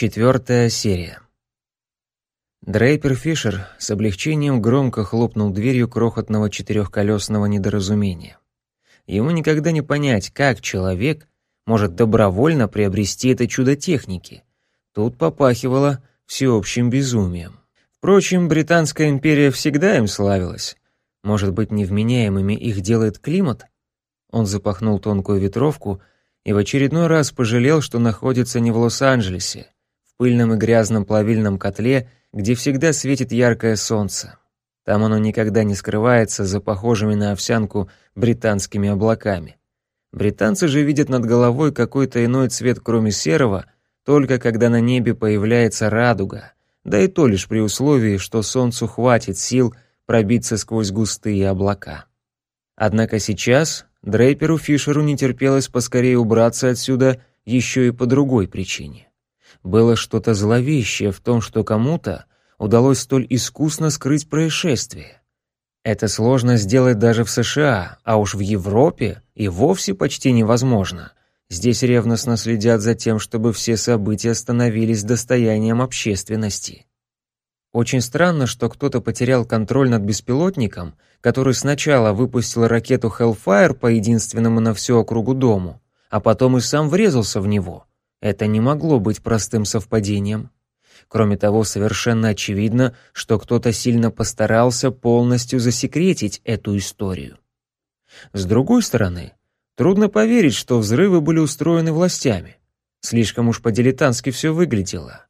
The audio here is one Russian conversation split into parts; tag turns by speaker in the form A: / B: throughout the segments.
A: Четвертая серия. Дрейпер Фишер с облегчением громко хлопнул дверью крохотного четырехколесного недоразумения. Ему никогда не понять, как человек может добровольно приобрести это чудо техники. Тут попахивало всеобщим безумием. Впрочем, Британская империя всегда им славилась. Может быть, невменяемыми их делает климат? Он запахнул тонкую ветровку и в очередной раз пожалел, что находится не в Лос-Анджелесе, пыльном и грязном плавильном котле, где всегда светит яркое солнце. Там оно никогда не скрывается за похожими на овсянку британскими облаками. Британцы же видят над головой какой-то иной цвет, кроме серого, только когда на небе появляется радуга, да и то лишь при условии, что солнцу хватит сил пробиться сквозь густые облака. Однако сейчас Дрейперу Фишеру не терпелось поскорее убраться отсюда еще и по другой причине. Было что-то зловещее в том, что кому-то удалось столь искусно скрыть происшествие. Это сложно сделать даже в США, а уж в Европе и вовсе почти невозможно. Здесь ревностно следят за тем, чтобы все события становились достоянием общественности. Очень странно, что кто-то потерял контроль над беспилотником, который сначала выпустил ракету Hellfire по единственному на всю округу дому, а потом и сам врезался в него. Это не могло быть простым совпадением. Кроме того, совершенно очевидно, что кто-то сильно постарался полностью засекретить эту историю. С другой стороны, трудно поверить, что взрывы были устроены властями. Слишком уж по-дилетантски все выглядело.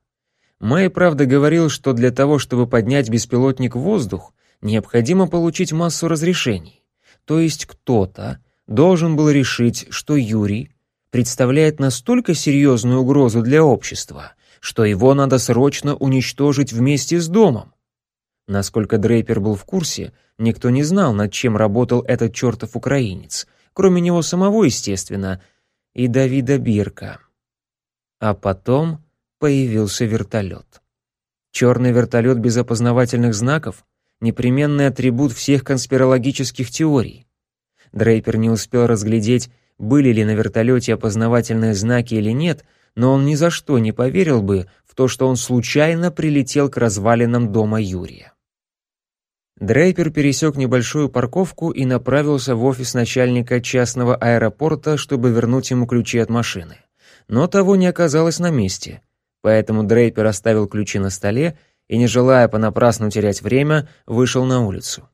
A: Мэй, правда, говорил, что для того, чтобы поднять беспилотник в воздух, необходимо получить массу разрешений. То есть кто-то должен был решить, что Юрий представляет настолько серьезную угрозу для общества, что его надо срочно уничтожить вместе с домом. Насколько Дрейпер был в курсе, никто не знал, над чем работал этот чертов украинец, кроме него самого, естественно, и Давида Бирка. А потом появился вертолет. Черный вертолет без опознавательных знаков — непременный атрибут всех конспирологических теорий. Дрейпер не успел разглядеть, были ли на вертолете опознавательные знаки или нет, но он ни за что не поверил бы в то, что он случайно прилетел к развалинам дома Юрия. Дрейпер пересек небольшую парковку и направился в офис начальника частного аэропорта, чтобы вернуть ему ключи от машины. Но того не оказалось на месте, поэтому Дрейпер оставил ключи на столе и, не желая понапрасну терять время, вышел на улицу.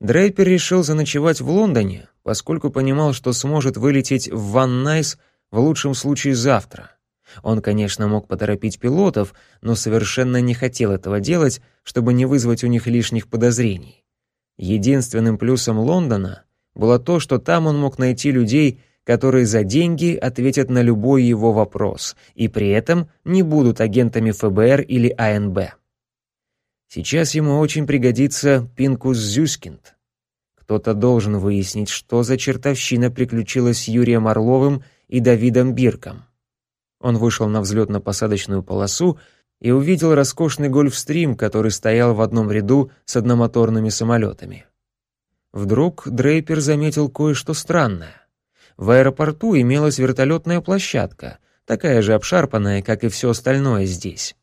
A: Дрейпер решил заночевать в Лондоне, поскольку понимал, что сможет вылететь в Ван Найс в лучшем случае завтра. Он, конечно, мог поторопить пилотов, но совершенно не хотел этого делать, чтобы не вызвать у них лишних подозрений. Единственным плюсом Лондона было то, что там он мог найти людей, которые за деньги ответят на любой его вопрос и при этом не будут агентами ФБР или АНБ. Сейчас ему очень пригодится Пинкус Зюскинд. Кто-то должен выяснить, что за чертовщина приключилась с Юрием Орловым и Давидом Бирком. Он вышел на взлетно-посадочную полосу и увидел роскошный гольфстрим, который стоял в одном ряду с одномоторными самолетами. Вдруг Дрейпер заметил кое-что странное. В аэропорту имелась вертолетная площадка, такая же обшарпанная, как и все остальное здесь.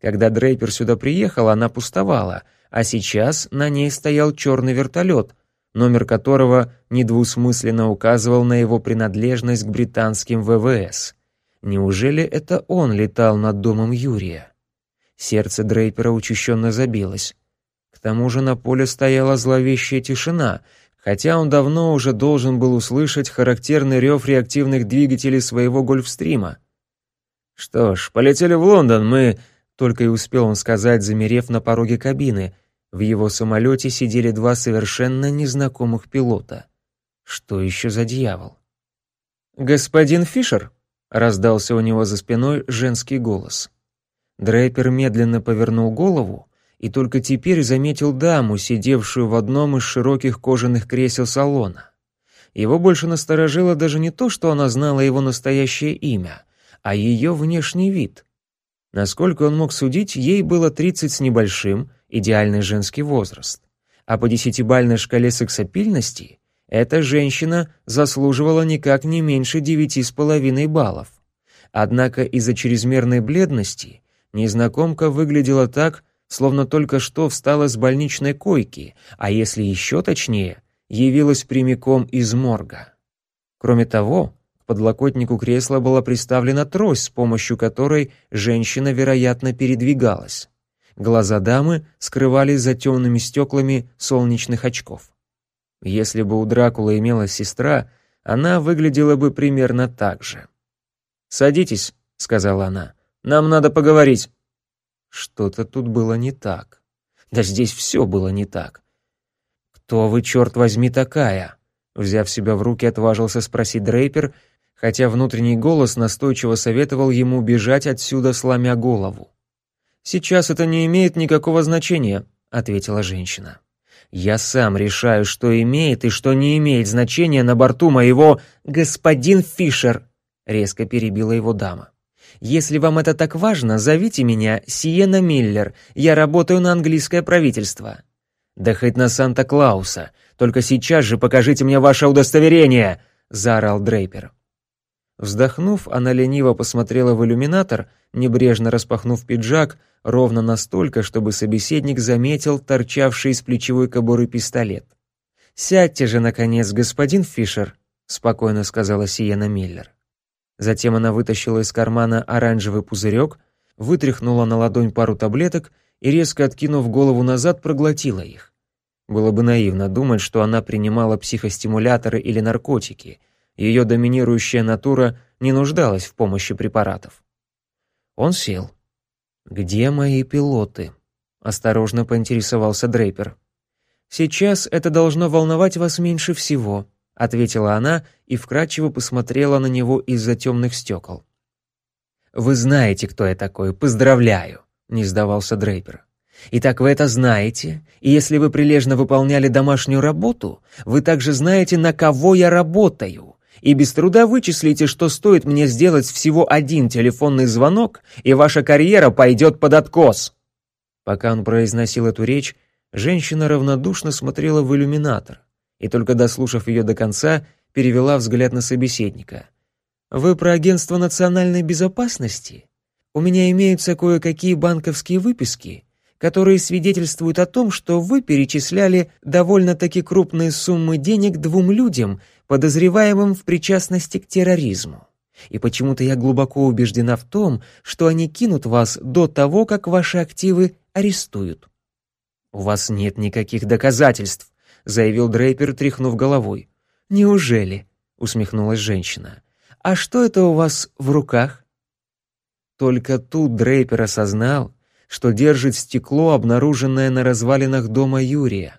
A: Когда Дрейпер сюда приехал, она пустовала, а сейчас на ней стоял черный вертолет, номер которого недвусмысленно указывал на его принадлежность к британским ВВС. Неужели это он летал над домом Юрия? Сердце Дрейпера учащенно забилось. К тому же на поле стояла зловещая тишина, хотя он давно уже должен был услышать характерный рев реактивных двигателей своего гольфстрима. «Что ж, полетели в Лондон, мы только и успел он сказать, замерев на пороге кабины. В его самолете сидели два совершенно незнакомых пилота. Что еще за дьявол? «Господин Фишер?» — раздался у него за спиной женский голос. Дрейпер медленно повернул голову и только теперь заметил даму, сидевшую в одном из широких кожаных кресел салона. Его больше насторожило даже не то, что она знала его настоящее имя, а ее внешний вид — Насколько он мог судить, ей было 30 с небольшим, идеальный женский возраст. А по десятибальной шкале сексапильности эта женщина заслуживала никак не меньше девяти с половиной баллов. Однако из-за чрезмерной бледности незнакомка выглядела так, словно только что встала с больничной койки, а если еще точнее, явилась прямиком из морга. Кроме того, подлокотнику кресла была приставлена трость, с помощью которой женщина, вероятно, передвигалась. Глаза дамы скрывались за темными стеклами солнечных очков. Если бы у Дракулы имелась сестра, она выглядела бы примерно так же. «Садитесь», — сказала она, — «нам надо поговорить». Что-то тут было не так. Да здесь все было не так. «Кто вы, черт возьми, такая?» Взяв себя в руки, отважился спросить Дрейпер, хотя внутренний голос настойчиво советовал ему бежать отсюда, сломя голову. «Сейчас это не имеет никакого значения», — ответила женщина. «Я сам решаю, что имеет и что не имеет значения на борту моего господин Фишер», — резко перебила его дама. Если вам это так важно, зовите меня Сиена Миллер. Я работаю на английское правительство». «Да хоть на Санта-Клауса. Только сейчас же покажите мне ваше удостоверение!» — заорал Дрейпер. Вздохнув, она лениво посмотрела в иллюминатор, небрежно распахнув пиджак, ровно настолько, чтобы собеседник заметил торчавший из плечевой кобуры пистолет. «Сядьте же, наконец, господин Фишер», — спокойно сказала Сиена Миллер. Затем она вытащила из кармана оранжевый пузырек, вытряхнула на ладонь пару таблеток и, резко откинув голову назад, проглотила их. Было бы наивно думать, что она принимала психостимуляторы или наркотики. Ее доминирующая натура не нуждалась в помощи препаратов. Он сел. «Где мои пилоты?» — осторожно поинтересовался Дрейпер. «Сейчас это должно волновать вас меньше всего», ответила она и вкрадчиво посмотрела на него из-за темных стекол. «Вы знаете, кто я такой, поздравляю», — не сдавался Дрейпер. «Итак, вы это знаете, и если вы прилежно выполняли домашнюю работу, вы также знаете, на кого я работаю, и без труда вычислите, что стоит мне сделать всего один телефонный звонок, и ваша карьера пойдет под откос». Пока он произносил эту речь, женщина равнодушно смотрела в иллюминатор и только дослушав ее до конца, перевела взгляд на собеседника. «Вы про агентство национальной безопасности? У меня имеются кое-какие банковские выписки, которые свидетельствуют о том, что вы перечисляли довольно-таки крупные суммы денег двум людям, подозреваемым в причастности к терроризму. И почему-то я глубоко убеждена в том, что они кинут вас до того, как ваши активы арестуют. У вас нет никаких доказательств, заявил Дрейпер, тряхнув головой. «Неужели?» — усмехнулась женщина. «А что это у вас в руках?» Только тут Дрейпер осознал, что держит стекло, обнаруженное на развалинах дома Юрия.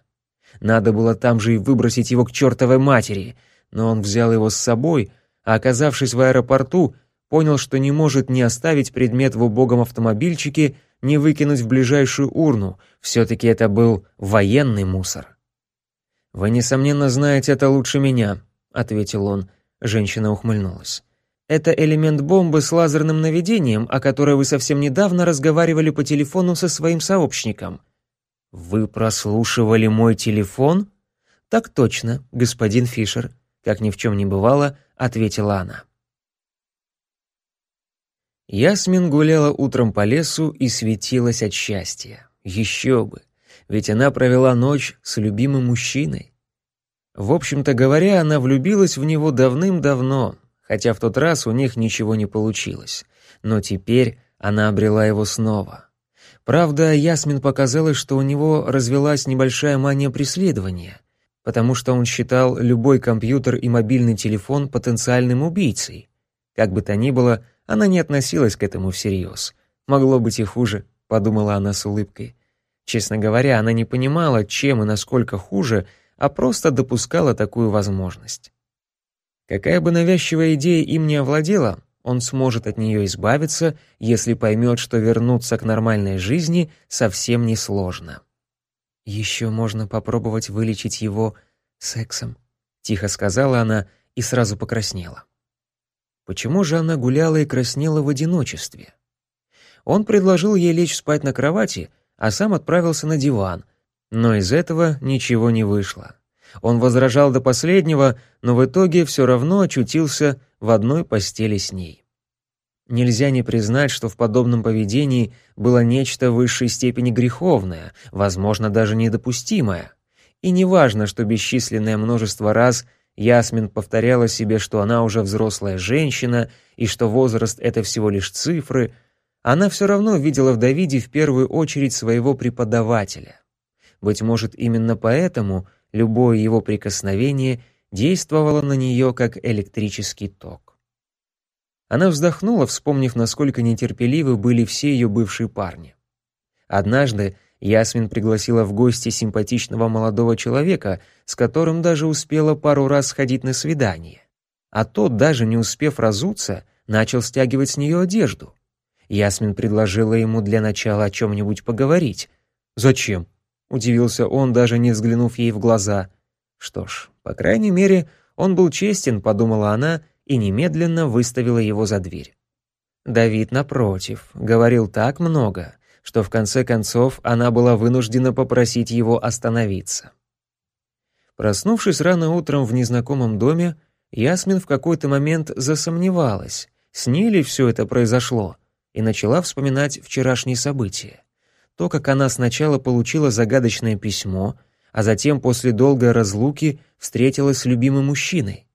A: Надо было там же и выбросить его к чертовой матери, но он взял его с собой, а оказавшись в аэропорту, понял, что не может ни оставить предмет в убогом автомобильчике, ни выкинуть в ближайшую урну, все-таки это был военный мусор. «Вы, несомненно, знаете это лучше меня», — ответил он. Женщина ухмыльнулась. «Это элемент бомбы с лазерным наведением, о которой вы совсем недавно разговаривали по телефону со своим сообщником». «Вы прослушивали мой телефон?» «Так точно, господин Фишер», — как ни в чем не бывало, ответила она. Ясмин гуляла утром по лесу и светилась от счастья. Еще бы! ведь она провела ночь с любимым мужчиной. В общем-то говоря, она влюбилась в него давным-давно, хотя в тот раз у них ничего не получилось. Но теперь она обрела его снова. Правда, Ясмин показалось, что у него развелась небольшая мания преследования, потому что он считал любой компьютер и мобильный телефон потенциальным убийцей. Как бы то ни было, она не относилась к этому всерьез. Могло быть и хуже, подумала она с улыбкой. Честно говоря, она не понимала, чем и насколько хуже, а просто допускала такую возможность. Какая бы навязчивая идея им не овладела, он сможет от нее избавиться, если поймет, что вернуться к нормальной жизни совсем не сложно. «Еще можно попробовать вылечить его сексом», — тихо сказала она и сразу покраснела. Почему же она гуляла и краснела в одиночестве? Он предложил ей лечь спать на кровати — а сам отправился на диван. Но из этого ничего не вышло. Он возражал до последнего, но в итоге все равно очутился в одной постели с ней. Нельзя не признать, что в подобном поведении было нечто в высшей степени греховное, возможно, даже недопустимое. И неважно, что бесчисленное множество раз Ясмин повторяла себе, что она уже взрослая женщина и что возраст — это всего лишь цифры, она все равно видела в Давиде в первую очередь своего преподавателя. Быть может, именно поэтому любое его прикосновение действовало на нее как электрический ток. Она вздохнула, вспомнив, насколько нетерпеливы были все ее бывшие парни. Однажды Ясмин пригласила в гости симпатичного молодого человека, с которым даже успела пару раз сходить на свидание. А тот, даже не успев разуться, начал стягивать с нее одежду. Ясмин предложила ему для начала о чем-нибудь поговорить. «Зачем?» — удивился он, даже не взглянув ей в глаза. «Что ж, по крайней мере, он был честен», — подумала она и немедленно выставила его за дверь. Давид, напротив, говорил так много, что в конце концов она была вынуждена попросить его остановиться. Проснувшись рано утром в незнакомом доме, Ясмин в какой-то момент засомневалась, с ней ли все это произошло, и начала вспоминать вчерашние события. То, как она сначала получила загадочное письмо, а затем после долгой разлуки встретилась с любимым мужчиной.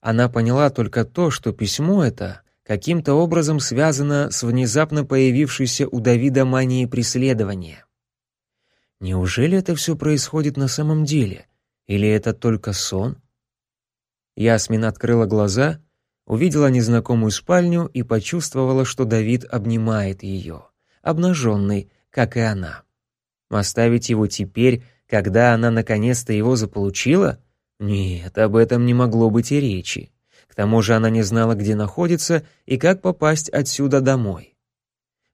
A: Она поняла только то, что письмо это каким-то образом связано с внезапно появившейся у Давида манией преследования. Неужели это все происходит на самом деле? Или это только сон? Ясмин открыла глаза, увидела незнакомую спальню и почувствовала, что Давид обнимает ее, обнаженный, как и она. Оставить его теперь, когда она наконец-то его заполучила? Нет, об этом не могло быть и речи. К тому же она не знала, где находится и как попасть отсюда домой.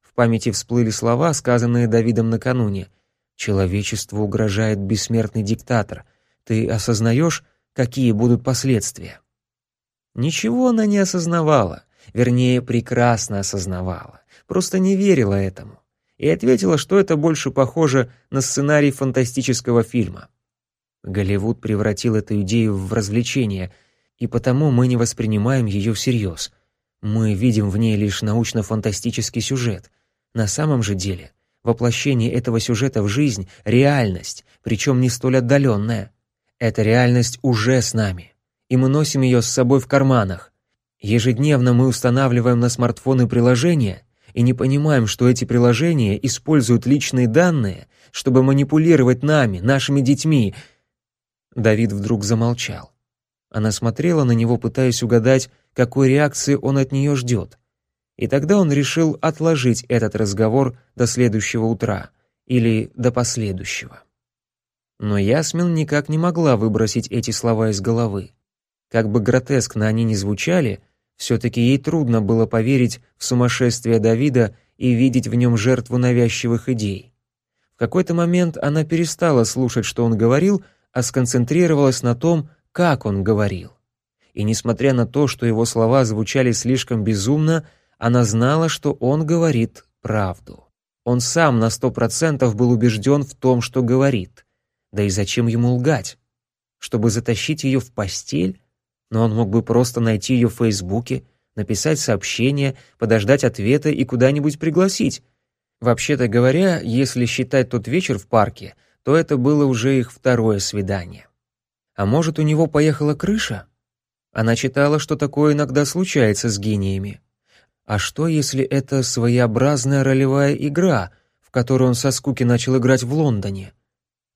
A: В памяти всплыли слова, сказанные Давидом накануне. «Человечеству угрожает бессмертный диктатор. Ты осознаешь, какие будут последствия?» Ничего она не осознавала, вернее, прекрасно осознавала, просто не верила этому. И ответила, что это больше похоже на сценарий фантастического фильма. Голливуд превратил эту идею в развлечение — и потому мы не воспринимаем ее всерьез. Мы видим в ней лишь научно-фантастический сюжет. На самом же деле, воплощение этого сюжета в жизнь — реальность, причем не столь отдаленная. Эта реальность уже с нами, и мы носим ее с собой в карманах. Ежедневно мы устанавливаем на смартфоны приложения и не понимаем, что эти приложения используют личные данные, чтобы манипулировать нами, нашими детьми. Давид вдруг замолчал. Она смотрела на него, пытаясь угадать, какой реакции он от нее ждет. И тогда он решил отложить этот разговор до следующего утра или до последующего. Но Ясмин никак не могла выбросить эти слова из головы. Как бы гротескно они ни звучали, все-таки ей трудно было поверить в сумасшествие Давида и видеть в нем жертву навязчивых идей. В какой-то момент она перестала слушать, что он говорил, а сконцентрировалась на том, как он говорил. И несмотря на то, что его слова звучали слишком безумно, она знала, что он говорит правду. Он сам на сто процентов был убежден в том, что говорит. Да и зачем ему лгать? Чтобы затащить ее в постель? Но он мог бы просто найти ее в Фейсбуке, написать сообщение, подождать ответа и куда-нибудь пригласить. Вообще-то говоря, если считать тот вечер в парке, то это было уже их второе свидание. А может, у него поехала крыша? Она читала, что такое иногда случается с гениями. А что, если это своеобразная ролевая игра, в которую он со скуки начал играть в Лондоне?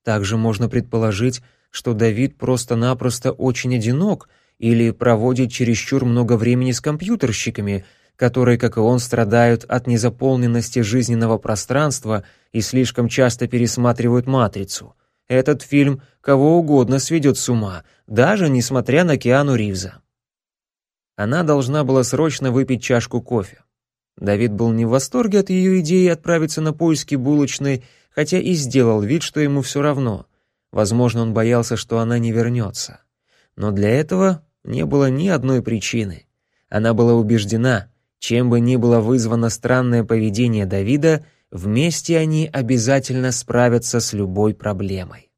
A: Также можно предположить, что Давид просто-напросто очень одинок или проводит чересчур много времени с компьютерщиками, которые, как и он, страдают от незаполненности жизненного пространства и слишком часто пересматривают «Матрицу». Этот фильм кого угодно сведет с ума, даже несмотря на Киану Ривза. Она должна была срочно выпить чашку кофе. Давид был не в восторге от ее идеи отправиться на поиски булочной, хотя и сделал вид, что ему все равно. Возможно, он боялся, что она не вернется. Но для этого не было ни одной причины. Она была убеждена, чем бы ни было вызвано странное поведение Давида, Вместе они обязательно справятся с любой проблемой.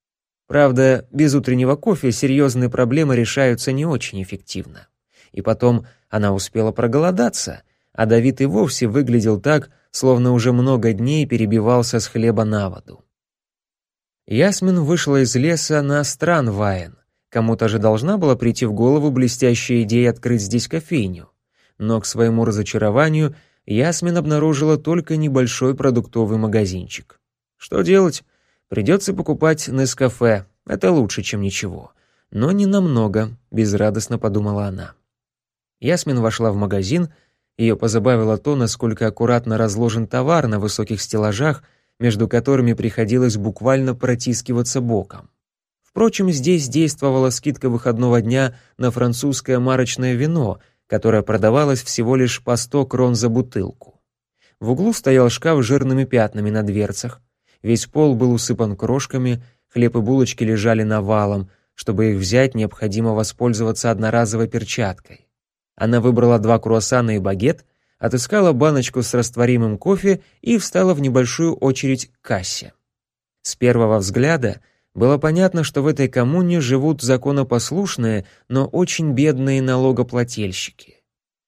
A: Правда, без утреннего кофе серьезные проблемы решаются не очень эффективно. И потом она успела проголодаться, а Давид и вовсе выглядел так, словно уже много дней перебивался с хлеба на воду. Ясмин вышла из леса на Странваен. Кому-то же должна была прийти в голову блестящая идея открыть здесь кофейню. Но к своему разочарованию Ясмин обнаружила только небольшой продуктовый магазинчик. Что делать? Придется покупать Нескафе. Это лучше, чем ничего. Но не намного, безрадостно подумала она. Ясмин вошла в магазин, ее позабавило то, насколько аккуратно разложен товар на высоких стеллажах, между которыми приходилось буквально протискиваться боком. Впрочем, здесь действовала скидка выходного дня на французское марочное вино, которое продавалось всего лишь по 100 крон за бутылку. В углу стоял шкаф с жирными пятнами на дверцах. Весь пол был усыпан крошками, хлеб и булочки лежали навалом. Чтобы их взять, необходимо воспользоваться одноразовой перчаткой. Она выбрала два круассана и багет, отыскала баночку с растворимым кофе и встала в небольшую очередь к кассе. С первого взгляда — было понятно, что в этой коммуне живут законопослушные, но очень бедные налогоплательщики.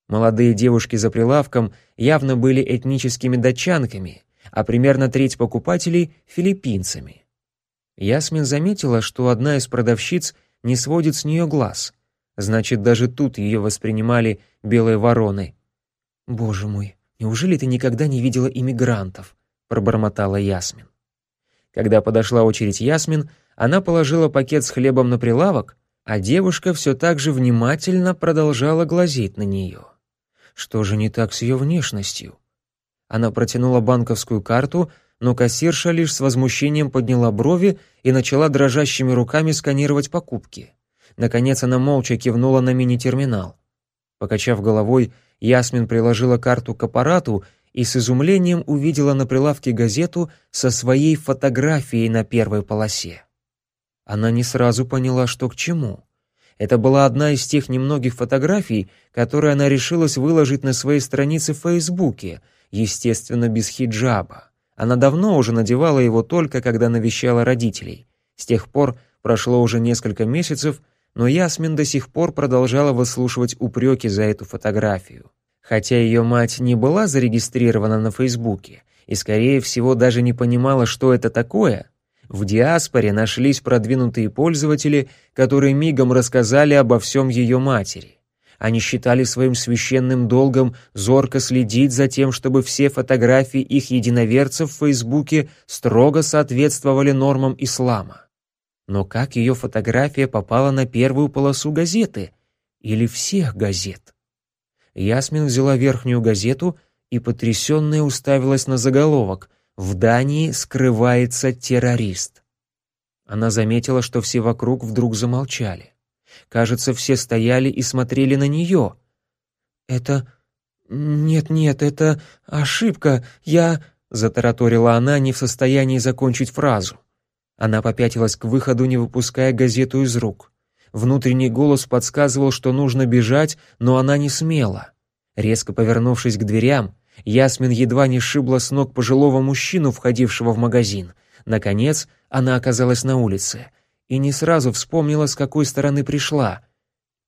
A: Молодые девушки за прилавком явно были этническими датчанками, а примерно треть покупателей — филиппинцами. Ясмин заметила, что одна из продавщиц не сводит с нее глаз. Значит, даже тут ее воспринимали белой вороной. «Боже мой, неужели ты никогда не видела иммигрантов?» — пробормотала Ясмин. Когда подошла очередь Ясмин, она положила пакет с хлебом на прилавок, а девушка все так же внимательно продолжала глазеть на нее. Что же не так с ее внешностью? Она протянула банковскую карту, но кассирша лишь с возмущением подняла брови и начала дрожащими руками сканировать покупки. Наконец она молча кивнула на мини-терминал. Покачав головой, Ясмин приложила карту к аппарату и с изумлением увидела на прилавке газету со своей фотографией на первой полосе. Она не сразу поняла, что к чему. Это была одна из тех немногих фотографий, которые она решилась выложить на своей странице в Фейсбуке, естественно, без хиджаба. Она давно уже надевала его только, когда навещала родителей. С тех пор прошло уже несколько месяцев, но Ясмин до сих пор продолжала выслушивать упреки за эту фотографию. Хотя ее мать не была зарегистрирована на Фейсбуке и, скорее всего, даже не понимала, что это такое, в диаспоре нашлись продвинутые пользователи, которые мигом рассказали обо всем ее матери. Они считали своим священным долгом зорко следить за тем, чтобы все фотографии их единоверцев в Фейсбуке строго соответствовали нормам ислама. Но как ее фотография попала на первую полосу газеты? Или всех газет? Ясмин взяла верхнюю газету и потрясённая уставилась на заголовок «В Дании скрывается террорист». Она заметила, что все вокруг вдруг замолчали. Кажется, все стояли и смотрели на неё. «Это... Нет-нет, это ошибка. Я...» — затараторила она, не в состоянии закончить фразу. Она попятилась к выходу, не выпуская газету из рук. Внутренний голос подсказывал, что нужно бежать, но она не смела. Резко повернувшись к дверям, Ясмин едва не сшибла с ног пожилого мужчину, входившего в магазин. Наконец, она оказалась на улице и не сразу вспомнила, с какой стороны пришла.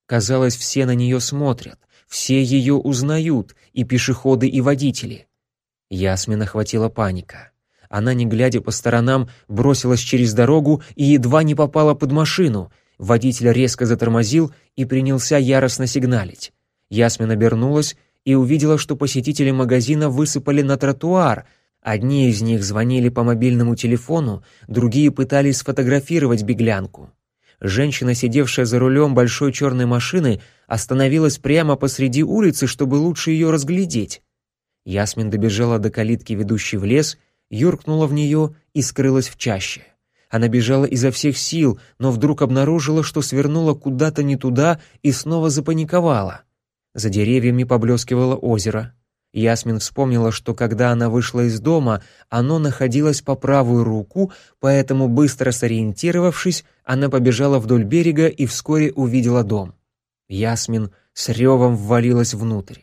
A: Казалось, все на нее смотрят, все ее узнают, и пешеходы, и водители. Ясмин охватила паника. Она, не глядя по сторонам, бросилась через дорогу и едва не попала под машину. Водитель резко затормозил и принялся яростно сигналить. Ясмин обернулась и увидела, что посетители магазина высыпали на тротуар. Одни из них звонили по мобильному телефону, другие пытались сфотографировать беглянку. Женщина, сидевшая за рулем большой черной машины, остановилась прямо посреди улицы, чтобы лучше ее разглядеть. Ясмин добежала до калитки, ведущей в лес, юркнула в нее и скрылась в чаще. Она бежала изо всех сил, но вдруг обнаружила, что свернула куда-то не туда и снова запаниковала. За деревьями поблескивало озеро. Ясмин вспомнила, что когда она вышла из дома, оно находилось по правую руку, поэтому, быстро сориентировавшись, она побежала вдоль берега и вскоре увидела дом. Ясмин с ревом ввалилась внутрь.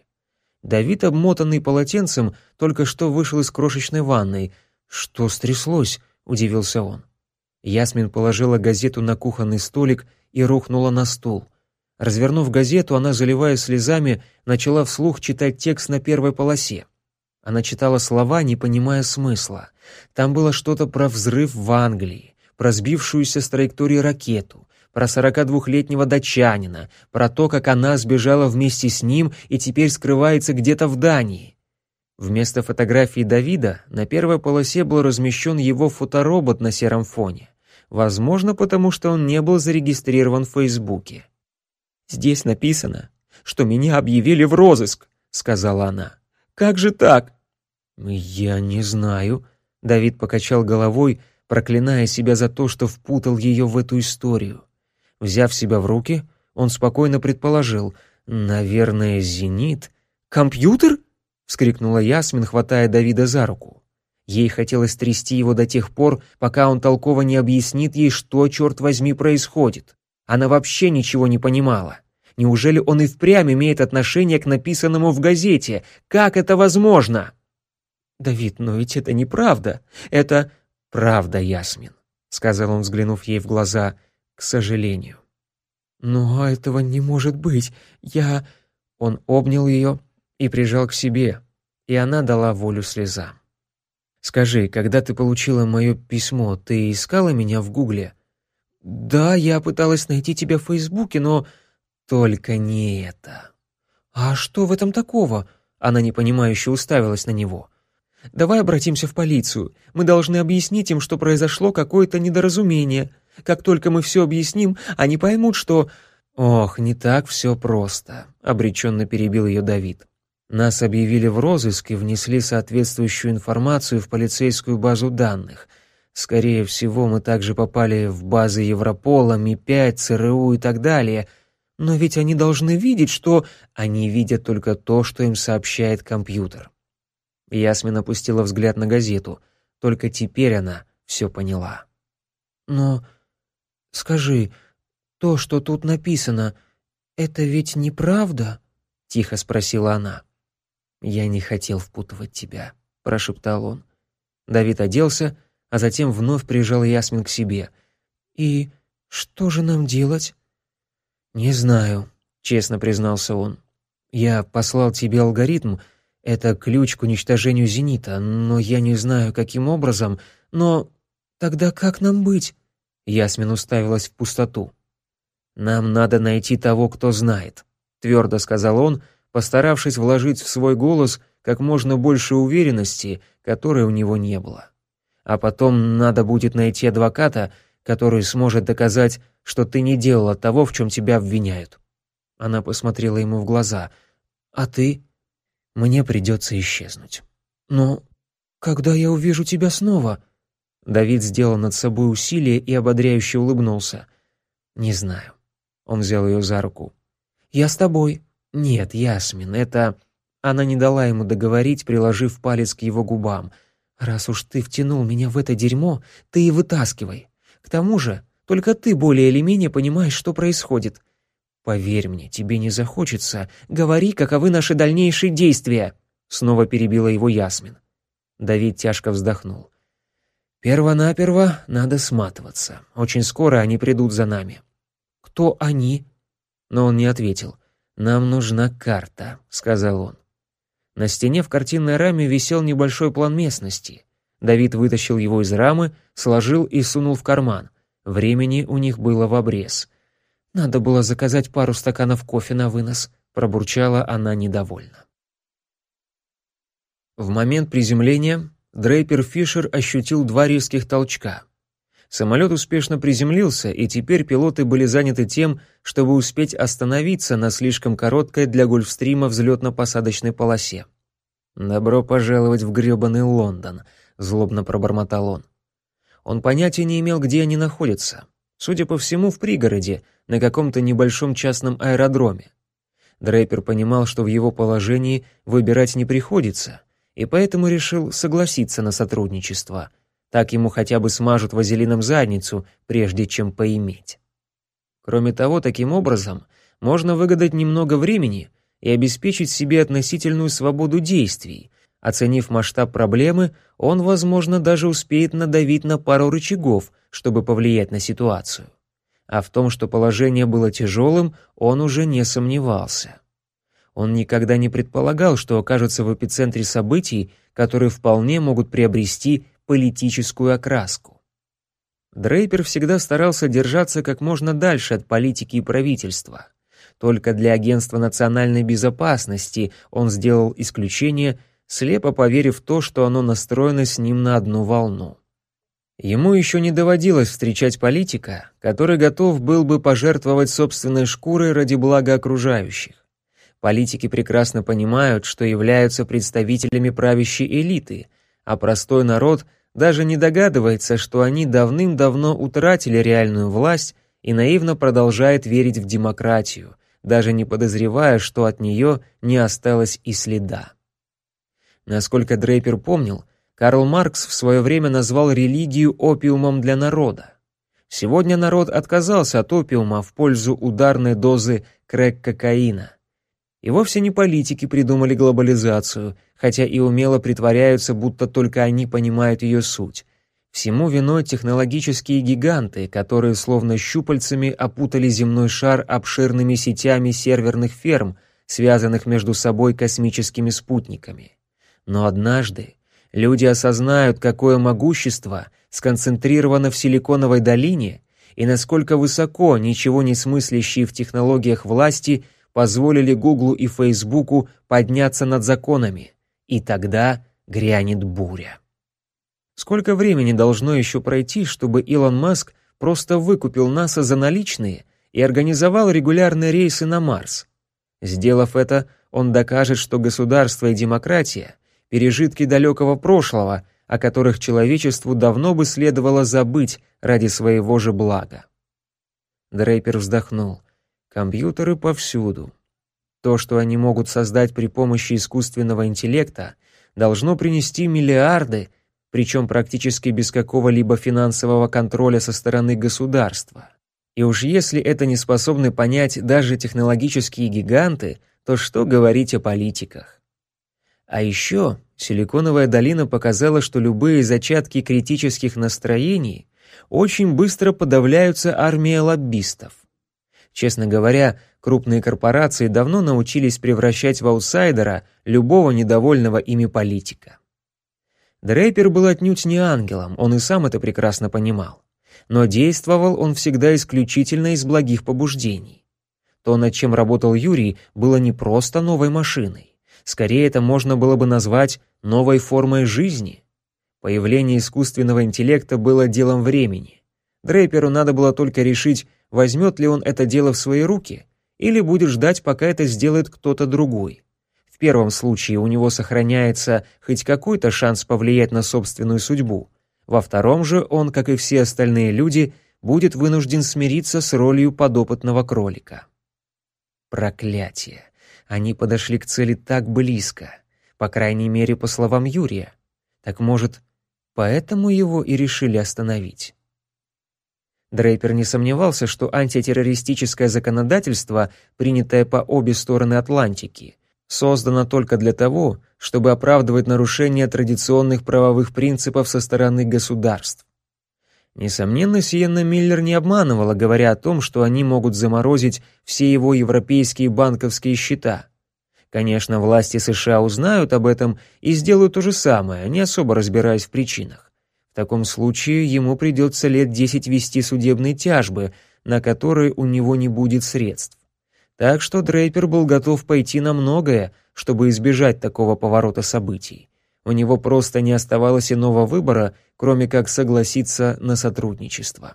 A: Давид, обмотанный полотенцем, только что вышел из крошечной ванной. «Что стряслось?» — удивился он. Ясмин положила газету на кухонный столик и рухнула на стул. Развернув газету, она, заливая слезами, начала вслух читать текст на первой полосе. Она читала слова, не понимая смысла. Там было что-то про взрыв в Англии, про сбившуюся с траектории ракету, про 42-летнего датчанина, про то, как она сбежала вместе с ним и теперь скрывается где-то в Дании. Вместо фотографии Давида на первой полосе был размещен его фоторобот на сером фоне. Возможно, потому что он не был зарегистрирован в Фейсбуке. «Здесь написано, что меня объявили в розыск», — сказала она. «Как же так?» «Я не знаю», — Давид покачал головой, проклиная себя за то, что впутал ее в эту историю. Взяв себя в руки, он спокойно предположил, «Наверное, «Зенит». «Компьютер?» — вскрикнула Ясмин, хватая Давида за руку. Ей хотелось трясти его до тех пор, пока он толково не объяснит ей, что, черт возьми, происходит. Она вообще ничего не понимала. Неужели он и впрямь имеет отношение к написанному в газете? Как это возможно? «Давид, но ведь это неправда. Это правда, Ясмин», — сказал он, взглянув ей в глаза, — «к сожалению». «Но этого не может быть. Я...» Он обнял ее и прижал к себе, и она дала волю слезам. «Скажи, когда ты получила мое письмо, ты искала меня в Гугле?» «Да, я пыталась найти тебя в Фейсбуке, но...» «Только не это». «А что в этом такого?» Она непонимающе уставилась на него. «Давай обратимся в полицию. Мы должны объяснить им, что произошло какое-то недоразумение. Как только мы все объясним, они поймут, что...» «Ох, не так все просто», — обреченно перебил ее Давид. «Нас объявили в розыск и внесли соответствующую информацию в полицейскую базу данных. Скорее всего, мы также попали в базы Европола, Ми-5, ЦРУ и так далее. Но ведь они должны видеть, что... Они видят только то, что им сообщает компьютер. Ясмин опустила взгляд на газету. Только теперь она все поняла. «Но скажи, то, что тут написано, это ведь неправда?» — тихо спросила она. «Я не хотел впутывать тебя», — прошептал он. Давид оделся, а затем вновь прижал Ясмин к себе. «И что же нам делать?» «Не знаю», — честно признался он. «Я послал тебе алгоритм. Это ключ к уничтожению «Зенита», но я не знаю, каким образом. Но тогда как нам быть?» Ясмин уставилась в пустоту. «Нам надо найти того, кто знает», — твердо сказал он, постаравшись вложить в свой голос как можно больше уверенности, которой у него не было. «А потом надо будет найти адвоката, который сможет доказать, что ты не делала того, в чем тебя обвиняют». Она посмотрела ему в глаза. «А ты?» «Мне придется исчезнуть». «Но когда я увижу тебя снова?» Давид сделал над собой усилие и ободряюще улыбнулся. «Не знаю». Он взял ее за руку. «Я с тобой». «Нет, Ясмин, это...» Она не дала ему договорить, приложив палец к его губам. «Раз уж ты втянул меня в это дерьмо, ты и вытаскивай. К тому же, только ты более или менее понимаешь, что происходит. Поверь мне, тебе не захочется. Говори, каковы наши дальнейшие действия. Снова перебила его Ясмин. Давид тяжко вздохнул. Первонаперво надо сматываться. Очень скоро они придут за нами. Кто они? Но он не ответил. Нам нужна карта, сказал он. На стене в картинной раме висел небольшой план местности. Давид вытащил его из рамы, сложил и сунул в карман. Времени у них было в обрез. «Надо было заказать пару стаканов кофе на вынос», — пробурчала она недовольно. В момент приземления Дрейпер Фишер ощутил два резких толчка. Самолет успешно приземлился, и теперь пилоты были заняты тем, чтобы успеть остановиться на слишком короткой для гольфстрима взлетно-посадочной полосе. «Добро пожаловать в грёбаный Лондон», — злобно пробормотал он. Он понятия не имел, где они находятся. Судя по всему, в пригороде, на каком-то небольшом частном аэродроме. Дрейпер понимал, что в его положении выбирать не приходится, и поэтому решил согласиться на сотрудничество. Так ему хотя бы смажут вазелином задницу, прежде чем поиметь. Кроме того, таким образом можно выгадать немного времени и обеспечить себе относительную свободу действий, Оценив масштаб проблемы, он, возможно, даже успеет надавить на пару рычагов, чтобы повлиять на ситуацию. А в том, что положение было тяжелым, он уже не сомневался. Он никогда не предполагал, что окажется в эпицентре событий, которые вполне могут приобрести политическую окраску. Дрейпер всегда старался держаться как можно дальше от политики и правительства. Только для Агентства национальной безопасности он сделал исключение, слепо поверив в то, что оно настроено с ним на одну волну. Ему еще не доводилось встречать политика, который готов был бы пожертвовать собственной шкурой ради блага окружающих. Политики прекрасно понимают, что являются представителями правящей элиты, а простой народ даже не догадывается, что они давным-давно утратили реальную власть и наивно продолжает верить в демократию, даже не подозревая, что от нее не осталось и следа. Насколько Дрейпер помнил, Карл Маркс в свое время назвал религию опиумом для народа. Сегодня народ отказался от опиума в пользу ударной дозы крэк-кокаина. И вовсе не политики придумали глобализацию, хотя и умело притворяются, будто только они понимают ее суть. Всему виной технологические гиганты, которые словно щупальцами опутали земной шар обширными сетями серверных ферм, связанных между собой космическими спутниками. Но однажды люди осознают, какое могущество сконцентрировано в Силиконовой долине и насколько высоко ничего не смыслящие в технологиях власти – позволили Гуглу и Фейсбуку подняться над законами, и тогда грянет буря. Сколько времени должно еще пройти, чтобы Илон Маск просто выкупил НАСА за наличные и организовал регулярные рейсы на Марс? Сделав это, он докажет, что государство и демократия — пережитки далекого прошлого, о которых человечеству давно бы следовало забыть ради своего же блага. Дрейпер вздохнул. Компьютеры повсюду. То, что они могут создать при помощи искусственного интеллекта, должно принести миллиарды, причем практически без какого-либо финансового контроля со стороны государства. И уж если это не способны понять даже технологические гиганты, то что говорить о политиках? А еще Силиконовая долина показала, что любые зачатки критических настроений очень быстро подавляются армией лоббистов. Честно говоря, крупные корпорации давно научились превращать в аутсайдера любого недовольного ими политика. Дрейпер был отнюдь не ангелом, он и сам это прекрасно понимал. Но действовал он всегда исключительно из благих побуждений. То, над чем работал Юрий, было не просто новой машиной. Скорее, это можно было бы назвать новой формой жизни. Появление искусственного интеллекта было делом времени. Дрейперу надо было только решить, возьмет ли он это дело в свои руки или будет ждать, пока это сделает кто-то другой. В первом случае у него сохраняется хоть какой-то шанс повлиять на собственную судьбу. Во втором же он, как и все остальные люди, будет вынужден смириться с ролью подопытного кролика. Проклятие. Они подошли к цели так близко, по крайней мере, по словам Юрия. Так может, поэтому его и решили остановить? Дрейпер не сомневался, что антитеррористическое законодательство, принятое по обе стороны Атлантики, создано только для того, чтобы оправдывать нарушение традиционных правовых принципов со стороны государств. Несомненно, Сиенна Миллер не обманывала, говоря о том, что они могут заморозить все его европейские банковские счета. Конечно, власти США узнают об этом и сделают то же самое, не особо разбираясь в причинах таком случае ему придется лет десять вести судебные тяжбы, на которые у него не будет средств. Так что Дрейпер был готов пойти на многое, чтобы избежать такого поворота событий. У него просто не оставалось иного выбора, кроме как согласиться на сотрудничество.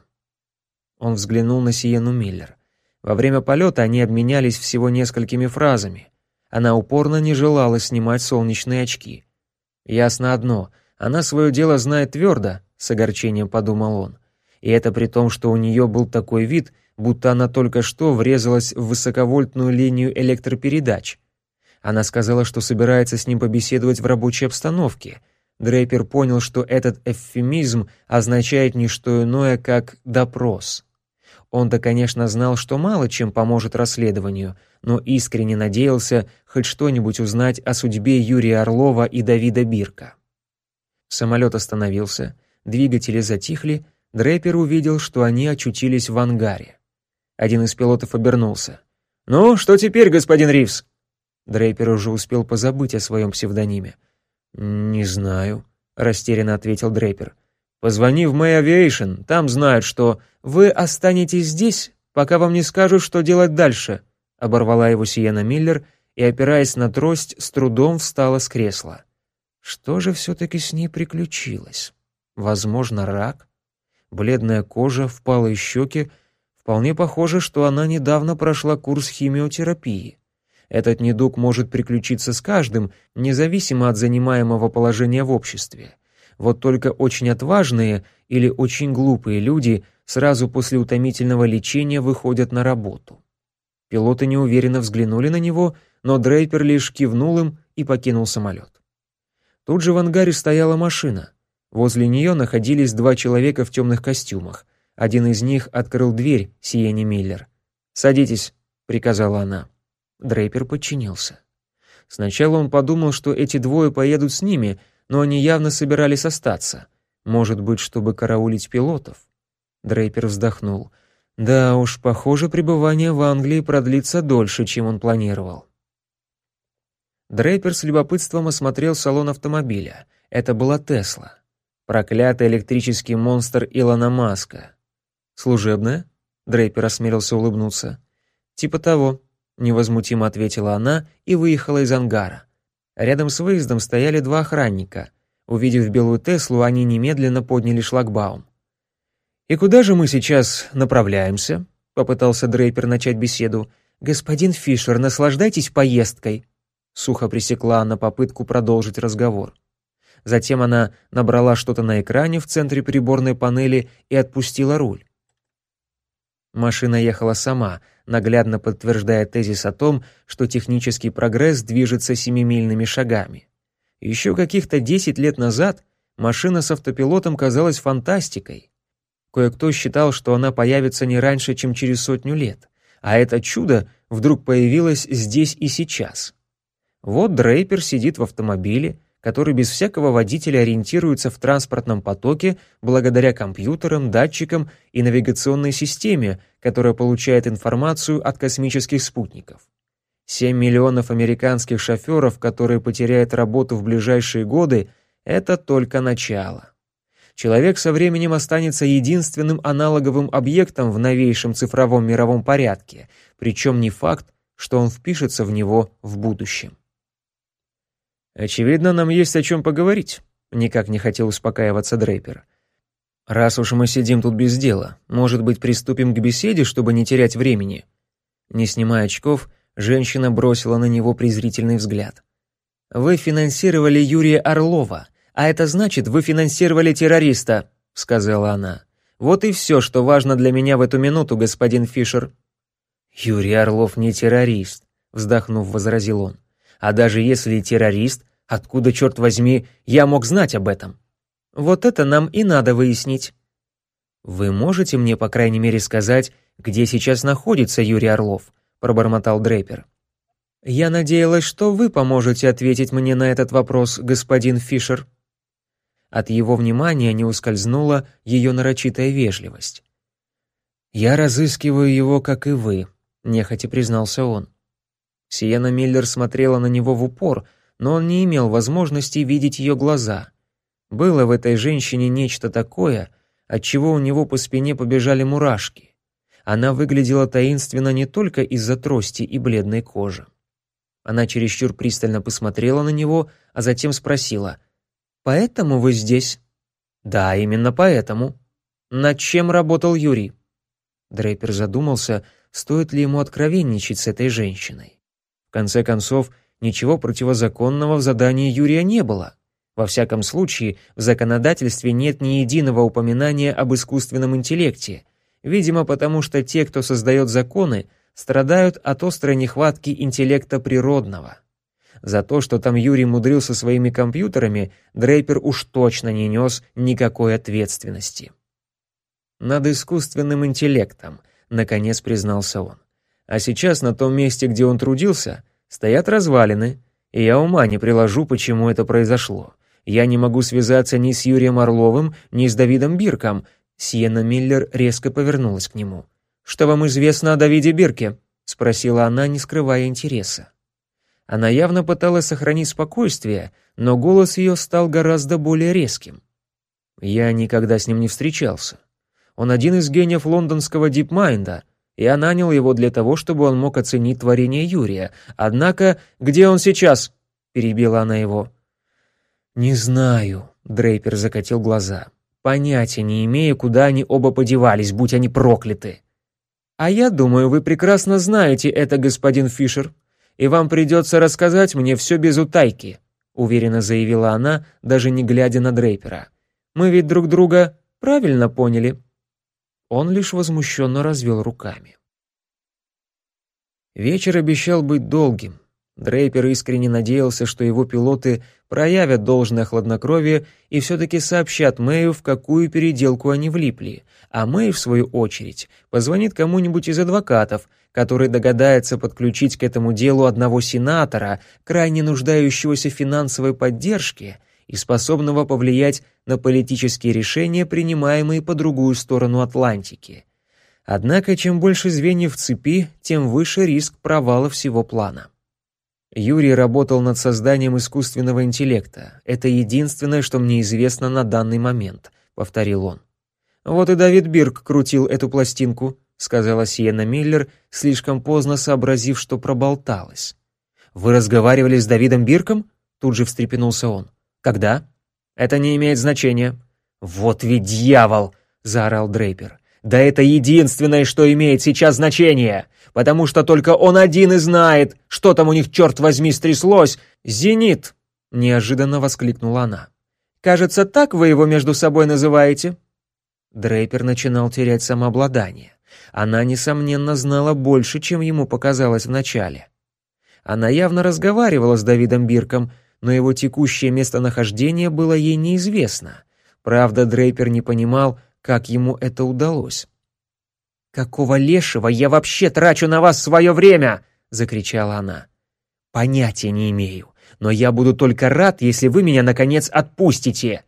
A: Он взглянул на Сиену Миллер. Во время полета они обменялись всего несколькими фразами. Она упорно не желала снимать солнечные очки. Ясно одно — она свое дело знает твердо, с огорчением подумал он. И это при том, что у нее был такой вид, будто она только что врезалась в высоковольтную линию электропередач. Она сказала, что собирается с ним побеседовать в рабочей обстановке. Дрейпер понял, что этот эвфемизм означает не что иное, как «допрос». Он-то, конечно, знал, что мало чем поможет расследованию, но искренне надеялся хоть что-нибудь узнать о судьбе Юрия Орлова и Давида Бирка. Самолет остановился, двигатели затихли, Дрейпер увидел, что они очутились в ангаре. Один из пилотов обернулся. «Ну, что теперь, господин Ривз?» Дрейпер уже успел позабыть о своем псевдониме. «Не знаю», — растерянно ответил Дрейпер. «Позвони в May Aviation, там знают, что вы останетесь здесь, пока вам не скажут, что делать дальше», — оборвала его Сиена Миллер и, опираясь на трость, с трудом встала с кресла. Что же все-таки с ней приключилось? Возможно, рак? Бледная кожа, впалые щеки. Вполне похоже, что она недавно прошла курс химиотерапии. Этот недуг может приключиться с каждым, независимо от занимаемого положения в обществе. Вот только очень отважные или очень глупые люди сразу после утомительного лечения выходят на работу. Пилоты неуверенно взглянули на него, но Дрейпер лишь кивнул им и покинул самолет. Тут же в ангаре стояла машина. Возле нее находились два человека в темных костюмах. Один из них открыл дверь Сиене Миллер. «Садитесь», — приказала она. Дрейпер подчинился. Сначала он подумал, что эти двое поедут с ними, но они явно собирались остаться. Может быть, чтобы караулить пилотов. Дрейпер вздохнул. Да уж, похоже, пребывание в Англии продлится дольше, чем он планировал. Дрейпер с любопытством осмотрел салон автомобиля. Это была Тесла. Проклятый электрический монстр Илона Маска. «Служебная?» Дрейпер осмелился улыбнуться. «Типа того», — невозмутимо ответила она и выехала из ангара. Рядом с выездом стояли два охранника. Увидев белую Теслу, они немедленно подняли шлагбаум. «И куда же мы сейчас направляемся?» — попытался Дрейпер начать беседу. «Господин Фишер, наслаждайтесь поездкой», — сухо пресекла она попытку продолжить разговор. Затем она набрала что-то на экране в центре приборной панели и отпустила руль. Машина ехала сама, наглядно подтверждая тезис о том, что технический прогресс движется семимильными шагами. Еще каких-то 10 лет назад машина с автопилотом казалась фантастикой. Кое-кто считал, что она появится не раньше, чем через сотню лет, а это чудо вдруг появилось здесь и сейчас. Вот Дрейпер сидит в автомобиле, который без всякого водителя ориентируется в транспортном потоке благодаря компьютерам, датчикам и навигационной системе, которая получает информацию от космических спутников. 7 миллионов американских шоферов, которые потеряют работу в ближайшие годы, это только начало. Человек со временем останется единственным аналоговым объектом в новейшем цифровом мировом порядке, причем не факт, что он впишется в него в будущем. «Очевидно, нам есть о чем поговорить», — никак не хотел успокаиваться Дрейпер. «Раз уж мы сидим тут без дела, может быть, приступим к беседе, чтобы не терять времени?» Не снимая очков, женщина бросила на него презрительный взгляд. «Вы финансировали Юрия Орлова, а это значит, вы финансировали террориста», — сказала она. «Вот и все, что важно для меня в эту минуту, господин Фишер». «Юрий Орлов не террорист», — вздохнув, возразил он. А даже если террорист, откуда, черт возьми, я мог знать об этом? Вот это нам и надо выяснить. Вы можете мне, по крайней мере, сказать, где сейчас находится Юрий Орлов? пробормотал Дрейпер. Я надеялась, что вы поможете ответить мне на этот вопрос, господин Фишер. От его внимания не ускользнула ее нарочитая вежливость. «Я разыскиваю его, как и вы», — нехотя признался он. Сиена Миллер смотрела на него в упор, но он не имел возможности видеть ее глаза. Было в этой женщине нечто такое, от чего у него по спине побежали мурашки. Она выглядела таинственно не только из-за трости и бледной кожи. Она чересчур пристально посмотрела на него, а затем спросила, «Поэтому вы здесь?» «Да, именно поэтому». «Над чем работал Юрий?» Дрейпер задумался, стоит ли ему откровенничать с этой женщиной. Конце концов, ничего противозаконного в задании Юрия не было. Во всяком случае, в законодательстве нет ни единого упоминания об искусственном интеллекте, видимо, потому что те, кто создает законы, страдают от острой нехватки интеллекта природного. За то, что там Юрий мудрил со своими компьютерами, Дрейпер уж точно не нес никакой ответственности. «Над искусственным интеллектом», — наконец признался он. А сейчас на том месте, где он трудился, стоят развалины, и я ума не приложу, почему это произошло. Я не могу связаться ни с Юрием Орловым, ни с Давидом Бирком. Сиена Миллер резко повернулась к нему. что вам известно о Давиде Бирке?» — спросила она, не скрывая интереса. Она явно пыталась сохранить спокойствие, но голос ее стал гораздо более резким. «Я никогда с ним не встречался. Он один из гениев лондонского дипмайнда. Я нанял его для того, чтобы он мог оценить творение Юрия. Однако, где он сейчас?» — перебила она его. «Не знаю», — Дрейпер закатил глаза. «Понятия не имею, куда они оба подевались, будь они прокляты». «А я думаю, вы прекрасно знаете это, господин Фишер, и вам придется рассказать мне все без утайки», уверенно заявила она, даже не глядя на Дрейпера. «Мы ведь друг друга правильно поняли». Он лишь возмущенно развел руками. Вечер обещал быть долгим. Дрейпер искренне надеялся, что его пилоты проявят должное хладнокровие и все-таки сообщат Мэю, в какую переделку они влипли, а Мэй, в свою очередь, позвонит кому-нибудь из адвокатов, который догадается подключить к этому делу одного сенатора, крайне нуждающегося в финансовой поддержке и способного повлиять на политические решения, принимаемые по другую сторону Атлантики. Однако, чем больше звеньев в цепи, тем выше риск провала всего плана. Юрий работал над созданием искусственного интеллекта. Это единственное, что мне известно на данный момент, повторил он. Вот и Давид Бирк крутил эту пластинку, сказала Сиена Миллер, слишком поздно сообразив, что проболталась. Вы разговаривали с Давидом Бирком? Тут же встрепенулся он. Когда? Это не имеет значения. Вот ведь дьявол, заорал Дрейпер. Да это единственное, что имеет сейчас значение, потому что только он один и знает, что там у них, черт возьми, стряслось. «Зенит!» — неожиданно воскликнула она. «Кажется, так вы его между собой называете?» Дрейпер начинал терять самообладание. Она, несомненно, знала больше, чем ему показалось вначале. Она явно разговаривала с Давидом Бирком, но его текущее местонахождение было ей неизвестно. Правда, Дрейпер не понимал, как ему это удалось. «Какого лешего я вообще трачу на вас свое время?» — закричала она. «Понятия не имею, но я буду только рад, если вы меня, наконец, отпустите!»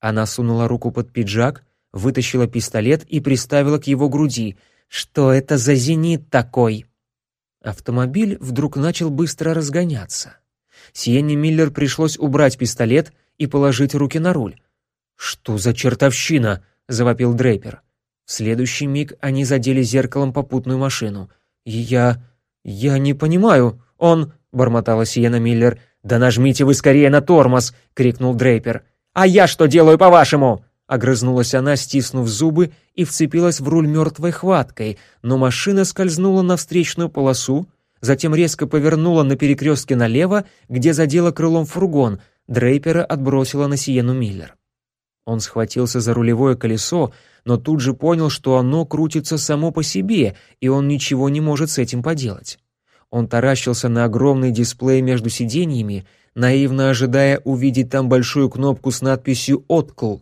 A: Она сунула руку под пиджак, вытащила пистолет и приставила к его груди. «Что это за зенит такой?» Автомобиль вдруг начал быстро разгоняться. Сиене Миллер пришлось убрать пистолет и положить руки на руль. «Что за чертовщина?» — завопил Дрейпер. В следующий миг они задели зеркалом попутную машину. «Я... я не понимаю. Он...» — бормотала Сиена Миллер. «Да нажмите вы скорее на тормоз!» — крикнул Дрейпер. «А я что делаю, по-вашему?» Огрызнулась она, стиснув зубы, и вцепилась в руль мертвой хваткой, но машина скользнула на встречную полосу, затем резко повернула на перекрестке налево, где задела крылом фургон, Дрейпера отбросила на Сиену Миллер. Он схватился за рулевое колесо, но тут же понял, что оно крутится само по себе, и он ничего не может с этим поделать. Он таращился на огромный дисплей между сиденьями, наивно ожидая увидеть там большую кнопку с надписью «Откл».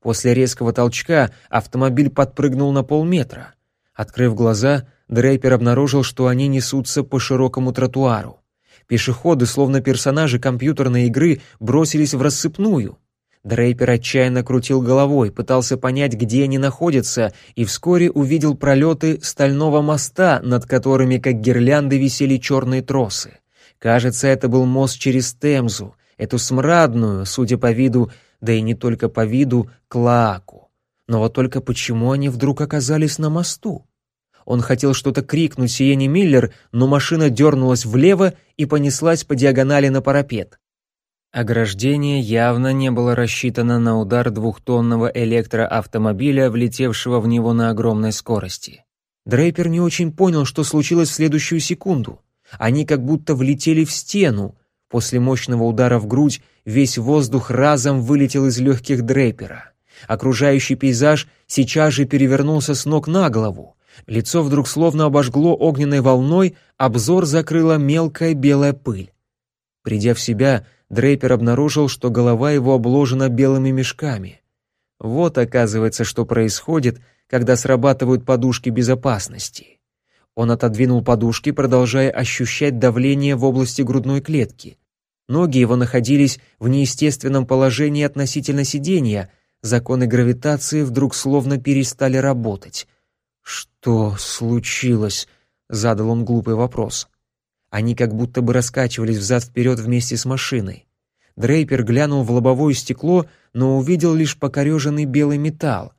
A: После резкого толчка автомобиль подпрыгнул на полметра. Открыв глаза, Дрейпер обнаружил, что они несутся по широкому тротуару. Пешеходы, словно персонажи компьютерной игры, бросились в рассыпную — Дрейпер отчаянно крутил головой, пытался понять, где они находятся, и вскоре увидел пролеты стального моста, над которыми, как гирлянды, висели черные тросы. Кажется, это был мост через Темзу, эту смрадную, судя по виду, да и не только по виду, клаку. Но вот только почему они вдруг оказались на мосту? Он хотел что-то крикнуть Сиене Миллер, но машина дернулась влево и понеслась по диагонали на парапет. Ограждение явно не было рассчитано на удар двухтонного электроавтомобиля, влетевшего в него на огромной скорости. Дрейпер не очень понял, что случилось в следующую секунду. Они как будто влетели в стену. После мощного удара в грудь весь воздух разом вылетел из легких Дрейпера. Окружающий пейзаж сейчас же перевернулся с ног на голову. Лицо вдруг словно обожгло огненной волной, обзор закрыла мелкая белая пыль. Придя в себя, Дрейпер обнаружил, что голова его обложена белыми мешками. Вот, оказывается, что происходит, когда срабатывают подушки безопасности. Он отодвинул подушки, продолжая ощущать давление в области грудной клетки. Ноги его находились в неестественном положении относительно сидения, законы гравитации вдруг словно перестали работать. «Что случилось?» — задал он глупый вопрос. Они как будто бы раскачивались взад-вперед вместе с машиной. Дрейпер глянул в лобовое стекло, но увидел лишь покореженный белый металл.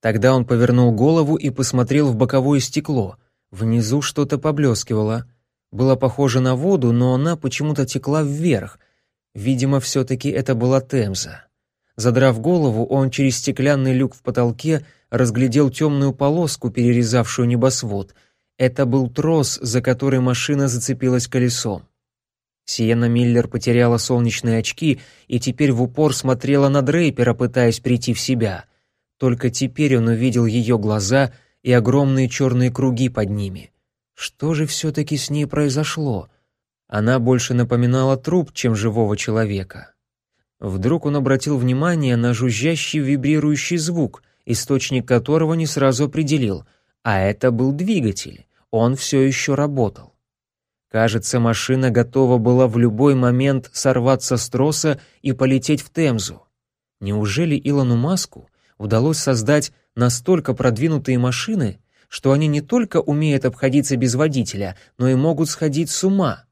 A: Тогда он повернул голову и посмотрел в боковое стекло. Внизу что-то поблескивало. Было похоже на воду, но она почему-то текла вверх. Видимо, все-таки это была Темза. Задрав голову, он через стеклянный люк в потолке разглядел темную полоску, перерезавшую небосвод. Это был трос, за который машина зацепилась колесом. Сиена Миллер потеряла солнечные очки и теперь в упор смотрела на Дрейпера, пытаясь прийти в себя. Только теперь он увидел ее глаза и огромные черные круги под ними. Что же все-таки с ней произошло? Она больше напоминала труп, чем живого человека. Вдруг он обратил внимание на жужжащий вибрирующий звук, источник которого не сразу определил, а это был двигатель, он все еще работал. Кажется, машина готова была в любой момент сорваться с троса и полететь в Темзу. Неужели Илону Маску удалось создать настолько продвинутые машины, что они не только умеют обходиться без водителя, но и могут сходить с ума?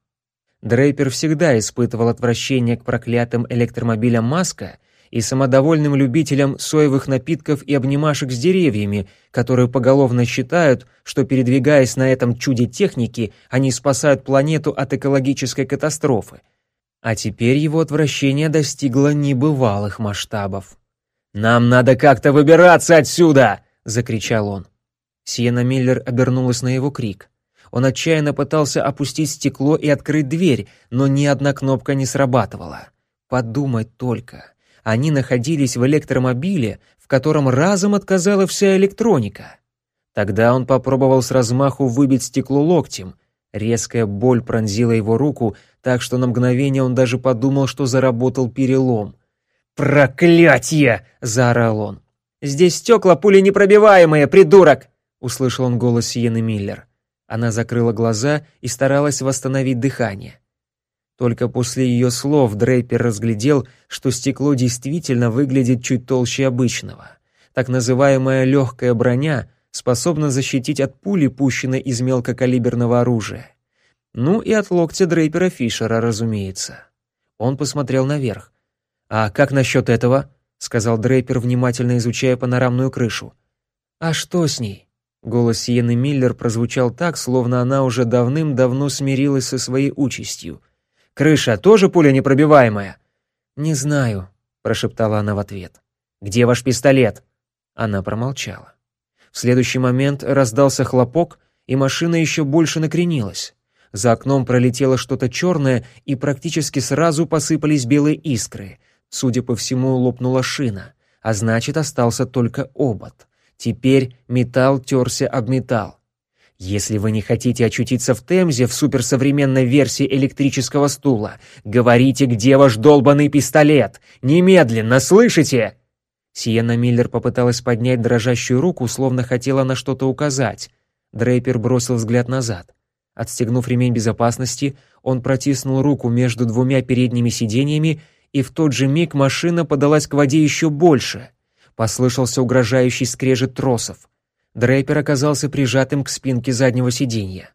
A: Дрейпер всегда испытывал отвращение к проклятым электромобилям Маска и самодовольным любителям соевых напитков и обнимашек с деревьями, которые поголовно считают, что передвигаясь на этом чуде техники, они спасают планету от экологической катастрофы. А теперь его отвращение достигло небывалых масштабов. «Нам надо как-то выбираться отсюда!» — закричал он. Сиена Миллер обернулась на его крик. Он отчаянно пытался опустить стекло и открыть дверь, но ни одна кнопка не срабатывала. Подумать только. Они находились в электромобиле, в котором разом отказала вся электроника. Тогда он попробовал с размаху выбить стекло локтем. Резкая боль пронзила его руку, так что на мгновение он даже подумал, что заработал перелом. «Проклятье!» — заорал он. «Здесь стекла пули непробиваемые, придурок!» — услышал он голос Сиены Миллер. Она закрыла глаза и старалась восстановить дыхание. Только после ее слов Дрейпер разглядел, что стекло действительно выглядит чуть толще обычного. Так называемая легкая броня способна защитить от пули, пущенной из мелкокалиберного оружия. Ну и от локтя Дрейпера Фишера, разумеется. Он посмотрел наверх. «А как насчет этого?» — сказал Дрейпер, внимательно изучая панорамную крышу. «А что с ней?» Голос Сиены Миллер прозвучал так, словно она уже давным-давно смирилась со своей участью. «Крыша тоже пуля непробиваемая?» «Не знаю», — прошептала она в ответ. «Где ваш пистолет?» Она промолчала. В следующий момент раздался хлопок, и машина еще больше накренилась. За окном пролетело что-то черное, и практически сразу посыпались белые искры. Судя по всему, лопнула шина, а значит, остался только обод. Теперь металл терся об металл. Если вы не хотите очутиться в Темзе в суперсовременной версии электрического стула, говорите, где ваш долбанный пистолет. Немедленно, слышите? Сиена Миллер попыталась поднять дрожащую руку, словно хотела на что-то указать. Дрейпер бросил взгляд назад. Отстегнув ремень безопасности, он протиснул руку между двумя передними сиденьями, и в тот же миг машина подалась к воде еще больше — Послышался угрожающий скрежет тросов. Дрейпер оказался прижатым к спинке заднего сиденья.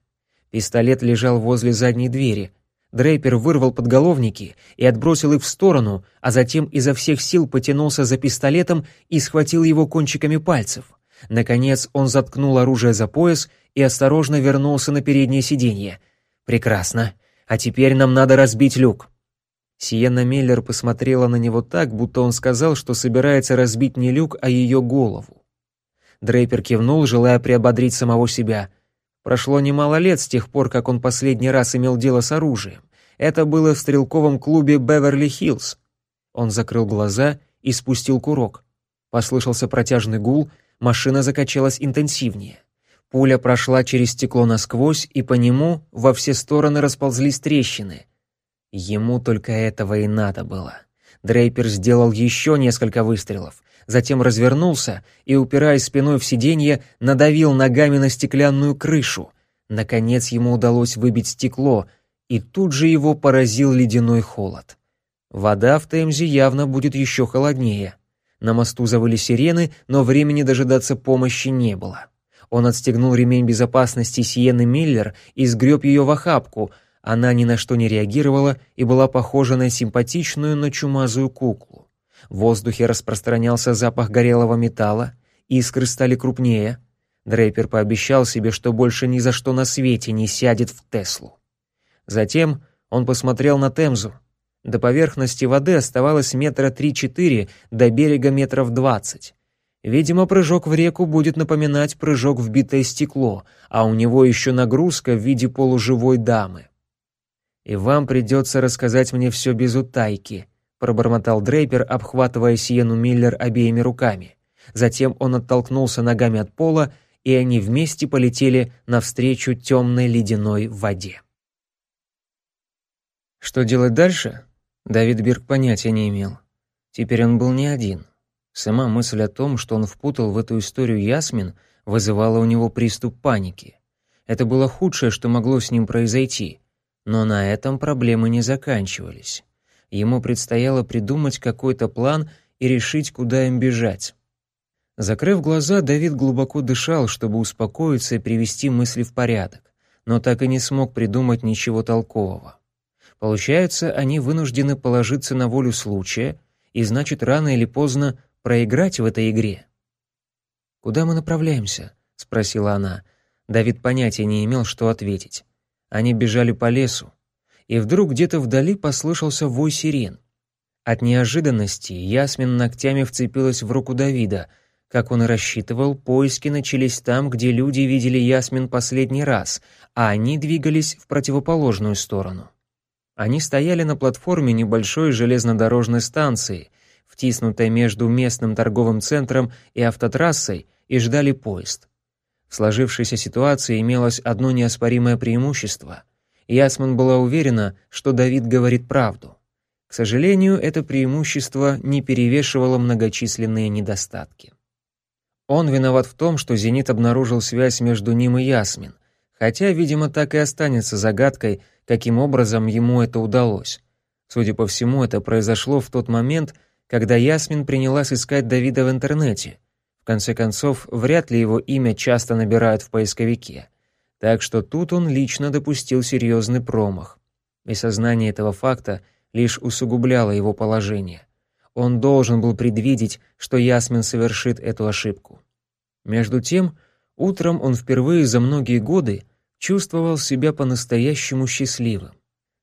A: Пистолет лежал возле задней двери. Дрейпер вырвал подголовники и отбросил их в сторону, а затем изо всех сил потянулся за пистолетом и схватил его кончиками пальцев. Наконец он заткнул оружие за пояс и осторожно вернулся на переднее сиденье. «Прекрасно. А теперь нам надо разбить люк». Сиенна Миллер посмотрела на него так, будто он сказал, что собирается разбить не люк, а ее голову. Дрейпер кивнул, желая приободрить самого себя. Прошло немало лет с тех пор, как он последний раз имел дело с оружием. Это было в стрелковом клубе Беверли-Хиллз. Он закрыл глаза и спустил курок. Послышался протяжный гул, машина закачалась интенсивнее. Пуля прошла через стекло насквозь, и по нему во все стороны расползлись трещины — Ему только этого и надо было. Дрейпер сделал еще несколько выстрелов, затем развернулся и, упираясь спиной в сиденье, надавил ногами на стеклянную крышу. Наконец ему удалось выбить стекло, и тут же его поразил ледяной холод. Вода в Темзе явно будет еще холоднее. На мосту завыли сирены, но времени дожидаться помощи не было. Он отстегнул ремень безопасности Сиены Миллер и сгреб ее в охапку. Она ни на что не реагировала и была похожа на симпатичную, но чумазую куклу. В воздухе распространялся запах горелого металла, искры стали крупнее. Дрейпер пообещал себе, что больше ни за что на свете не сядет в Теслу. Затем он посмотрел на Темзу. До поверхности воды оставалось метра три-четыре, до берега метров двадцать. Видимо, прыжок в реку будет напоминать прыжок в битое стекло, а у него еще нагрузка в виде полуживой дамы. «И вам придется рассказать мне все без утайки», — пробормотал Дрейпер, обхватывая Сиену Миллер обеими руками. Затем он оттолкнулся ногами от пола, и они вместе полетели навстречу темной ледяной воде. Что делать дальше? Давид Бирк понятия не имел. Теперь он был не один. Сама мысль о том, что он впутал в эту историю Ясмин, вызывала у него приступ паники. Это было худшее, что могло с ним произойти. Но на этом проблемы не заканчивались. Ему предстояло придумать какой-то план и решить, куда им бежать. Закрыв глаза, Давид глубоко дышал, чтобы успокоиться и привести мысли в порядок, но так и не смог придумать ничего толкового. Получается, они вынуждены положиться на волю случая, и значит, рано или поздно проиграть в этой игре. «Куда мы направляемся?» — спросила она. Давид понятия не имел, что ответить. Они бежали по лесу, и вдруг где-то вдали послышался вой сирен. От неожиданности Ясмин ногтями вцепилась в руку Давида. Как он и рассчитывал, поиски начались там, где люди видели Ясмин последний раз, а они двигались в противоположную сторону. Они стояли на платформе небольшой железнодорожной станции, втиснутой между местным торговым центром и автотрассой, и ждали поезд. В сложившейся ситуации имелось одно неоспоримое преимущество. Ясман была уверена, что Давид говорит правду. К сожалению, это преимущество не перевешивало многочисленные недостатки. Он виноват в том, что «Зенит» обнаружил связь между ним и Ясмин, хотя, видимо, так и останется загадкой, каким образом ему это удалось. Судя по всему, это произошло в тот момент, когда Ясмин принялась искать Давида в интернете. В конце концов, вряд ли его имя часто набирают в поисковике. Так что тут он лично допустил серьезный промах. И сознание этого факта лишь усугубляло его положение. Он должен был предвидеть, что Ясмин совершит эту ошибку. Между тем, утром он впервые за многие годы чувствовал себя по-настоящему счастливым,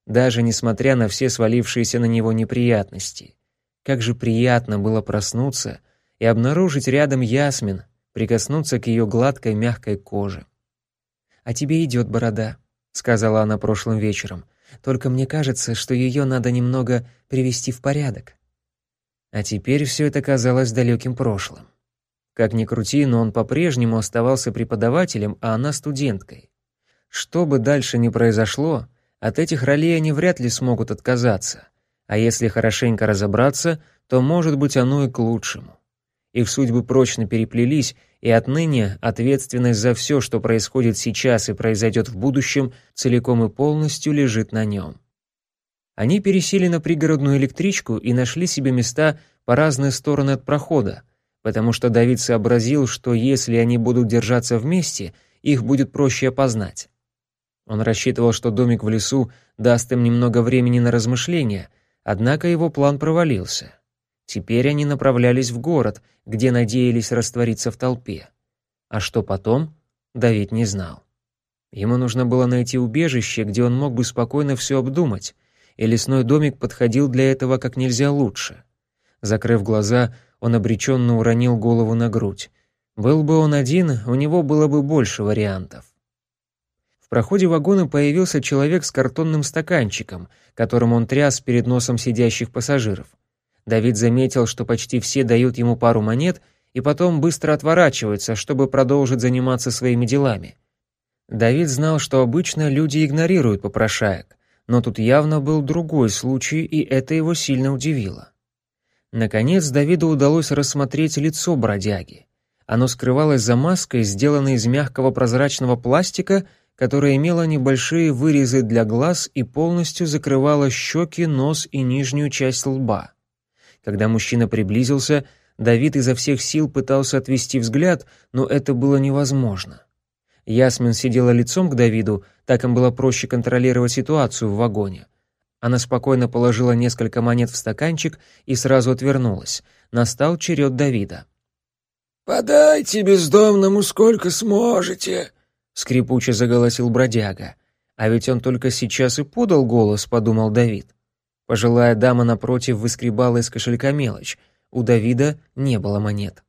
A: даже несмотря на все свалившиеся на него неприятности. Как же приятно было проснуться и обнаружить рядом Ясмин, прикоснуться к ее гладкой мягкой коже. «А тебе идет борода», — сказала она прошлым вечером. «Только мне кажется, что ее надо немного привести в порядок». А теперь все это казалось далеким прошлым. Как ни крути, но он по-прежнему оставался преподавателем, а она студенткой. Что бы дальше ни произошло, от этих ролей они вряд ли смогут отказаться. А если хорошенько разобраться, то, может быть, оно и к лучшему. Их судьбы прочно переплелись, и отныне ответственность за все, что происходит сейчас и произойдет в будущем, целиком и полностью лежит на нем. Они пересели на пригородную электричку и нашли себе места по разные стороны от прохода, потому что Давид сообразил, что если они будут держаться вместе, их будет проще опознать. Он рассчитывал, что домик в лесу даст им немного времени на размышления, однако его план провалился. Теперь они направлялись в город, где надеялись раствориться в толпе. А что потом, Давид не знал. Ему нужно было найти убежище, где он мог бы спокойно все обдумать, и лесной домик подходил для этого как нельзя лучше. Закрыв глаза, он обреченно уронил голову на грудь. Был бы он один, у него было бы больше вариантов. В проходе вагона появился человек с картонным стаканчиком, которым он тряс перед носом сидящих пассажиров. Давид заметил, что почти все дают ему пару монет и потом быстро отворачиваются, чтобы продолжить заниматься своими делами. Давид знал, что обычно люди игнорируют попрошаек, но тут явно был другой случай, и это его сильно удивило. Наконец Давиду удалось рассмотреть лицо бродяги. Оно скрывалось за маской, сделанной из мягкого прозрачного пластика, которая имела небольшие вырезы для глаз и полностью закрывала щеки, нос и нижнюю часть лба. Когда мужчина приблизился, Давид изо всех сил пытался отвести взгляд, но это было невозможно. Ясмин сидела лицом к Давиду, так им было проще контролировать ситуацию в вагоне. Она спокойно положила несколько монет в стаканчик и сразу отвернулась. Настал черед Давида.
B: «Подайте бездомному сколько сможете», — скрипуче заголосил бродяга.
A: А ведь он только сейчас и подал голос, подумал Давид. Пожилая дама напротив выскребала из кошелька мелочь. У Давида не было монет.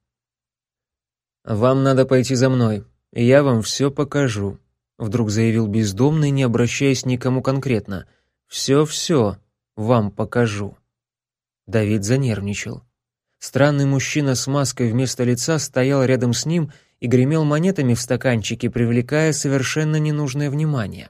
A: «Вам надо пойти за мной, и я вам все покажу», — вдруг заявил бездомный, не обращаясь никому конкретно. «Все-все вам покажу». Давид занервничал. Странный мужчина с маской вместо лица стоял рядом с ним и гремел монетами в стаканчике, привлекая совершенно ненужное внимание.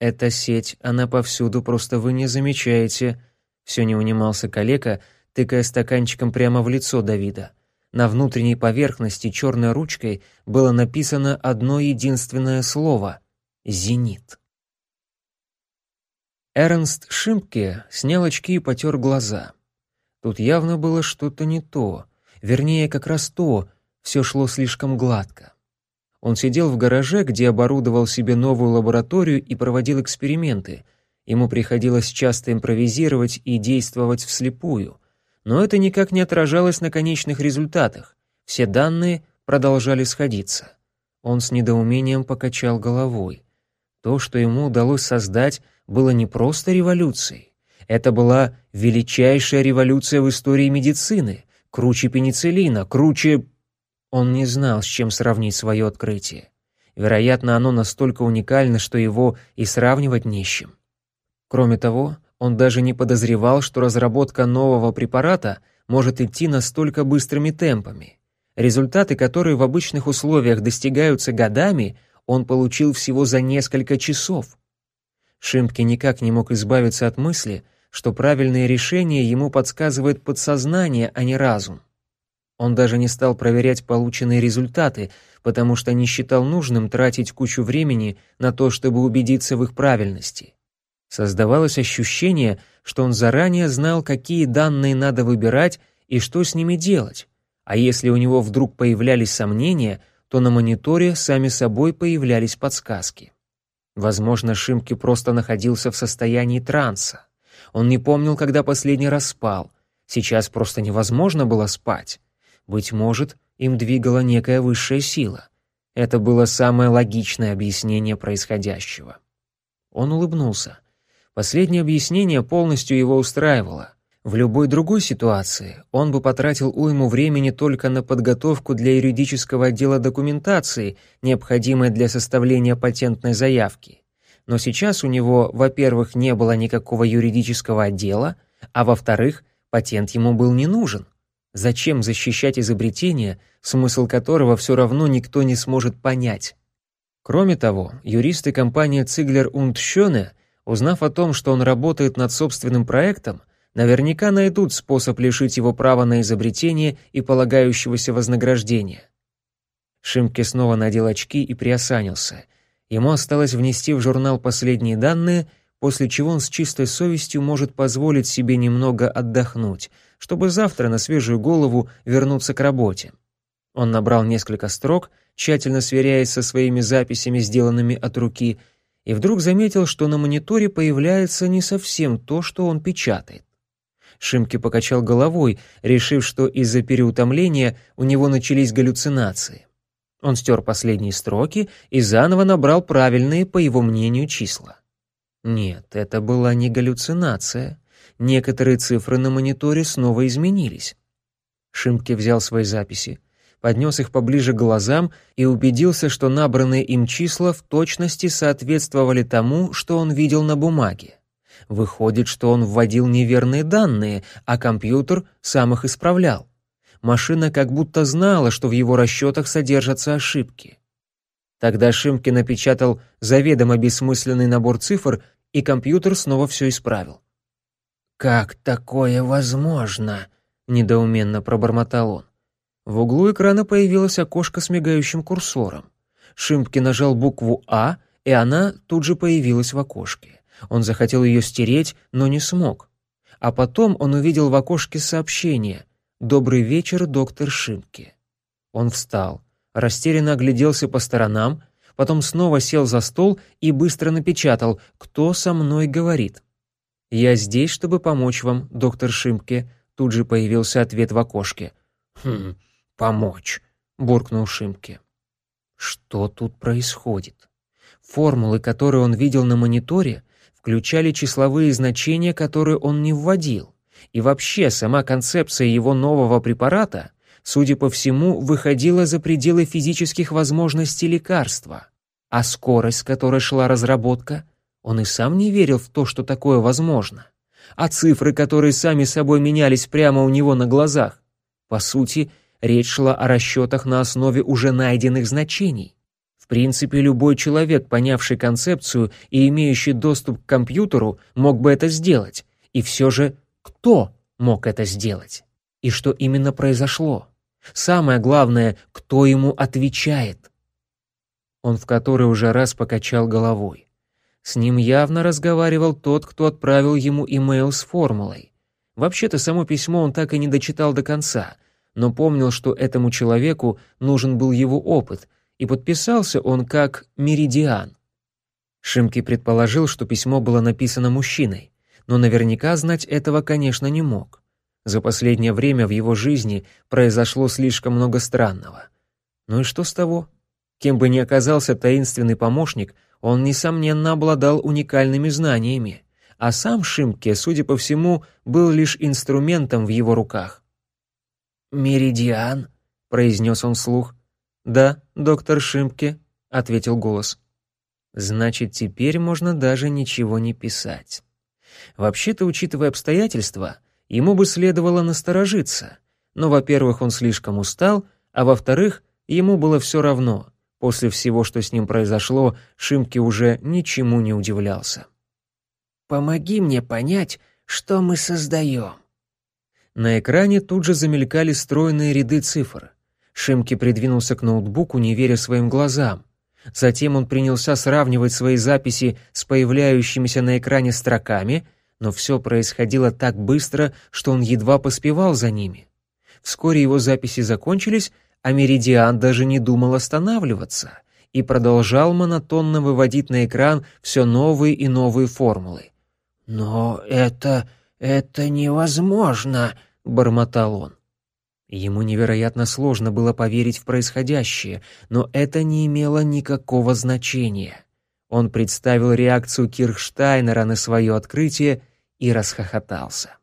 A: «Эта сеть, она повсюду, просто вы не замечаете», — все не унимался калека, тыкая стаканчиком прямо в лицо Давида. На внутренней поверхности черной ручкой было написано одно единственное слово — «Зенит». Эрнст Шимпке снял очки и потер глаза. Тут явно было что-то не то, вернее, как раз то, все шло слишком гладко. Он сидел в гараже, где оборудовал себе новую лабораторию и проводил эксперименты. Ему приходилось часто импровизировать и действовать вслепую. Но это никак не отражалось на конечных результатах. Все данные продолжали сходиться. Он с недоумением покачал головой. То, что ему удалось создать, было не просто революцией. Это была величайшая революция в истории медицины, круче пенициллина, круче он не знал, с чем сравнить свое открытие. Вероятно, оно настолько уникально, что его и сравнивать не с чем. Кроме того, он даже не подозревал, что разработка нового препарата может идти настолько быстрыми темпами. Результаты, которые в обычных условиях достигаются годами, он получил всего за несколько часов. Шимпке никак не мог избавиться от мысли, что правильные решения ему подсказывает подсознание, а не разум. Он даже не стал проверять полученные результаты, потому что не считал нужным тратить кучу времени на то, чтобы убедиться в их правильности. Создавалось ощущение, что он заранее знал, какие данные надо выбирать и что с ними делать. А если у него вдруг появлялись сомнения, то на мониторе сами собой появлялись подсказки. Возможно, Шимки просто находился в состоянии транса. Он не помнил, когда последний раз спал. Сейчас просто невозможно было спать. Быть может, им двигала некая высшая сила. Это было самое логичное объяснение происходящего. Он улыбнулся. Последнее объяснение полностью его устраивало. В любой другой ситуации он бы потратил уйму времени только на подготовку для юридического отдела документации, необходимой для составления патентной заявки. Но сейчас у него, во-первых, не было никакого юридического отдела, а во-вторых, патент ему был не нужен. Зачем защищать изобретение, смысл которого все равно никто не сможет понять? Кроме того, юристы компании Циглер und Schöne, узнав о том, что он работает над собственным проектом, наверняка найдут способ лишить его права на изобретение и полагающегося вознаграждения. Шимке снова надел очки и приосанился. Ему осталось внести в журнал последние данные, после чего он с чистой совестью может позволить себе немного отдохнуть — чтобы завтра на свежую голову вернуться к работе. Он набрал несколько строк, тщательно сверяясь со своими записями, сделанными от руки, и вдруг заметил, что на мониторе появляется не совсем то, что он печатает. Шимки покачал головой, решив, что из-за переутомления у него начались галлюцинации. Он стер последние строки и заново набрал правильные, по его мнению, числа. Нет, это была не галлюцинация. Некоторые цифры на мониторе снова изменились. Шимке взял свои записи, поднес их поближе к глазам и убедился, что набранные им числа в точности соответствовали тому, что он видел на бумаге. Выходит, что он вводил неверные данные, а компьютер сам их исправлял. Машина как будто знала, что в его расчетах содержатся ошибки. Тогда Шимки напечатал заведомо бессмысленный набор цифр, и компьютер снова все исправил. «Как такое возможно?» — недоуменно пробормотал он. В углу экрана появилось окошко с мигающим курсором. Шимпки нажал букву «А», и она тут же появилась в окошке. Он захотел ее стереть, но не смог. А потом он увидел в окошке сообщение. «Добрый вечер, доктор Шимке». Он встал, растерянно огляделся по сторонам, потом снова сел за стол и быстро напечатал «Кто со мной говорит?». «Я здесь, чтобы помочь вам, доктор Шимке», тут же появился ответ в окошке. «Хм, помочь», — буркнул Шимке. Что тут происходит? Формулы, которые он видел на мониторе, включали числовые значения, которые он не вводил. И вообще сама концепция его нового препарата, судя по всему, выходила за пределы физических возможностей лекарства. А скорость, с которой шла разработка, он и сам не верил в то, что такое возможно. А цифры, которые сами собой менялись прямо у него на глазах, по сути, речь шла о расчетах на основе уже найденных значений. В принципе, любой человек, понявший концепцию и имеющий доступ к компьютеру, мог бы это сделать. И все же, кто мог это сделать? И что именно произошло? Самое главное, кто ему отвечает? Он в который уже раз покачал головой. С ним явно разговаривал тот, кто отправил ему имейл с формулой. Вообще-то само письмо он так и не дочитал до конца, но помнил, что этому человеку нужен был его опыт, и подписался он как «Меридиан». Шимки предположил, что письмо было написано мужчиной, но наверняка знать этого, конечно, не мог. За последнее время в его жизни произошло слишком много странного. Ну и что с того? Кем бы ни оказался таинственный помощник, он, несомненно, обладал уникальными знаниями, а сам Шимке, судя по всему, был лишь инструментом в его руках. «Меридиан», — произнес он вслух, «Да, доктор Шимпке», — ответил голос. «Значит, теперь можно даже ничего не писать». Вообще-то, учитывая обстоятельства, ему бы следовало насторожиться. Но, во-первых, он слишком устал, а во-вторых, ему было все равно. После всего, что с ним произошло, Шимке уже ничему не удивлялся.
B: «Помоги мне понять, что мы создаем».
A: На экране тут же замелькали стройные ряды цифр. Шимки придвинулся к ноутбуку, не веря своим глазам. Затем он принялся сравнивать свои записи с появляющимися на экране строками, но все происходило так быстро, что он едва поспевал за ними. Вскоре его записи закончились, а Меридиан даже не думал останавливаться и продолжал монотонно выводить на экран все новые и новые формулы.
B: «Но это... это невозможно», — бормотал он.
A: Ему невероятно сложно было поверить в происходящее, но это не имело никакого значения. Он представил реакцию Кирхштайнера на свое открытие и расхохотался.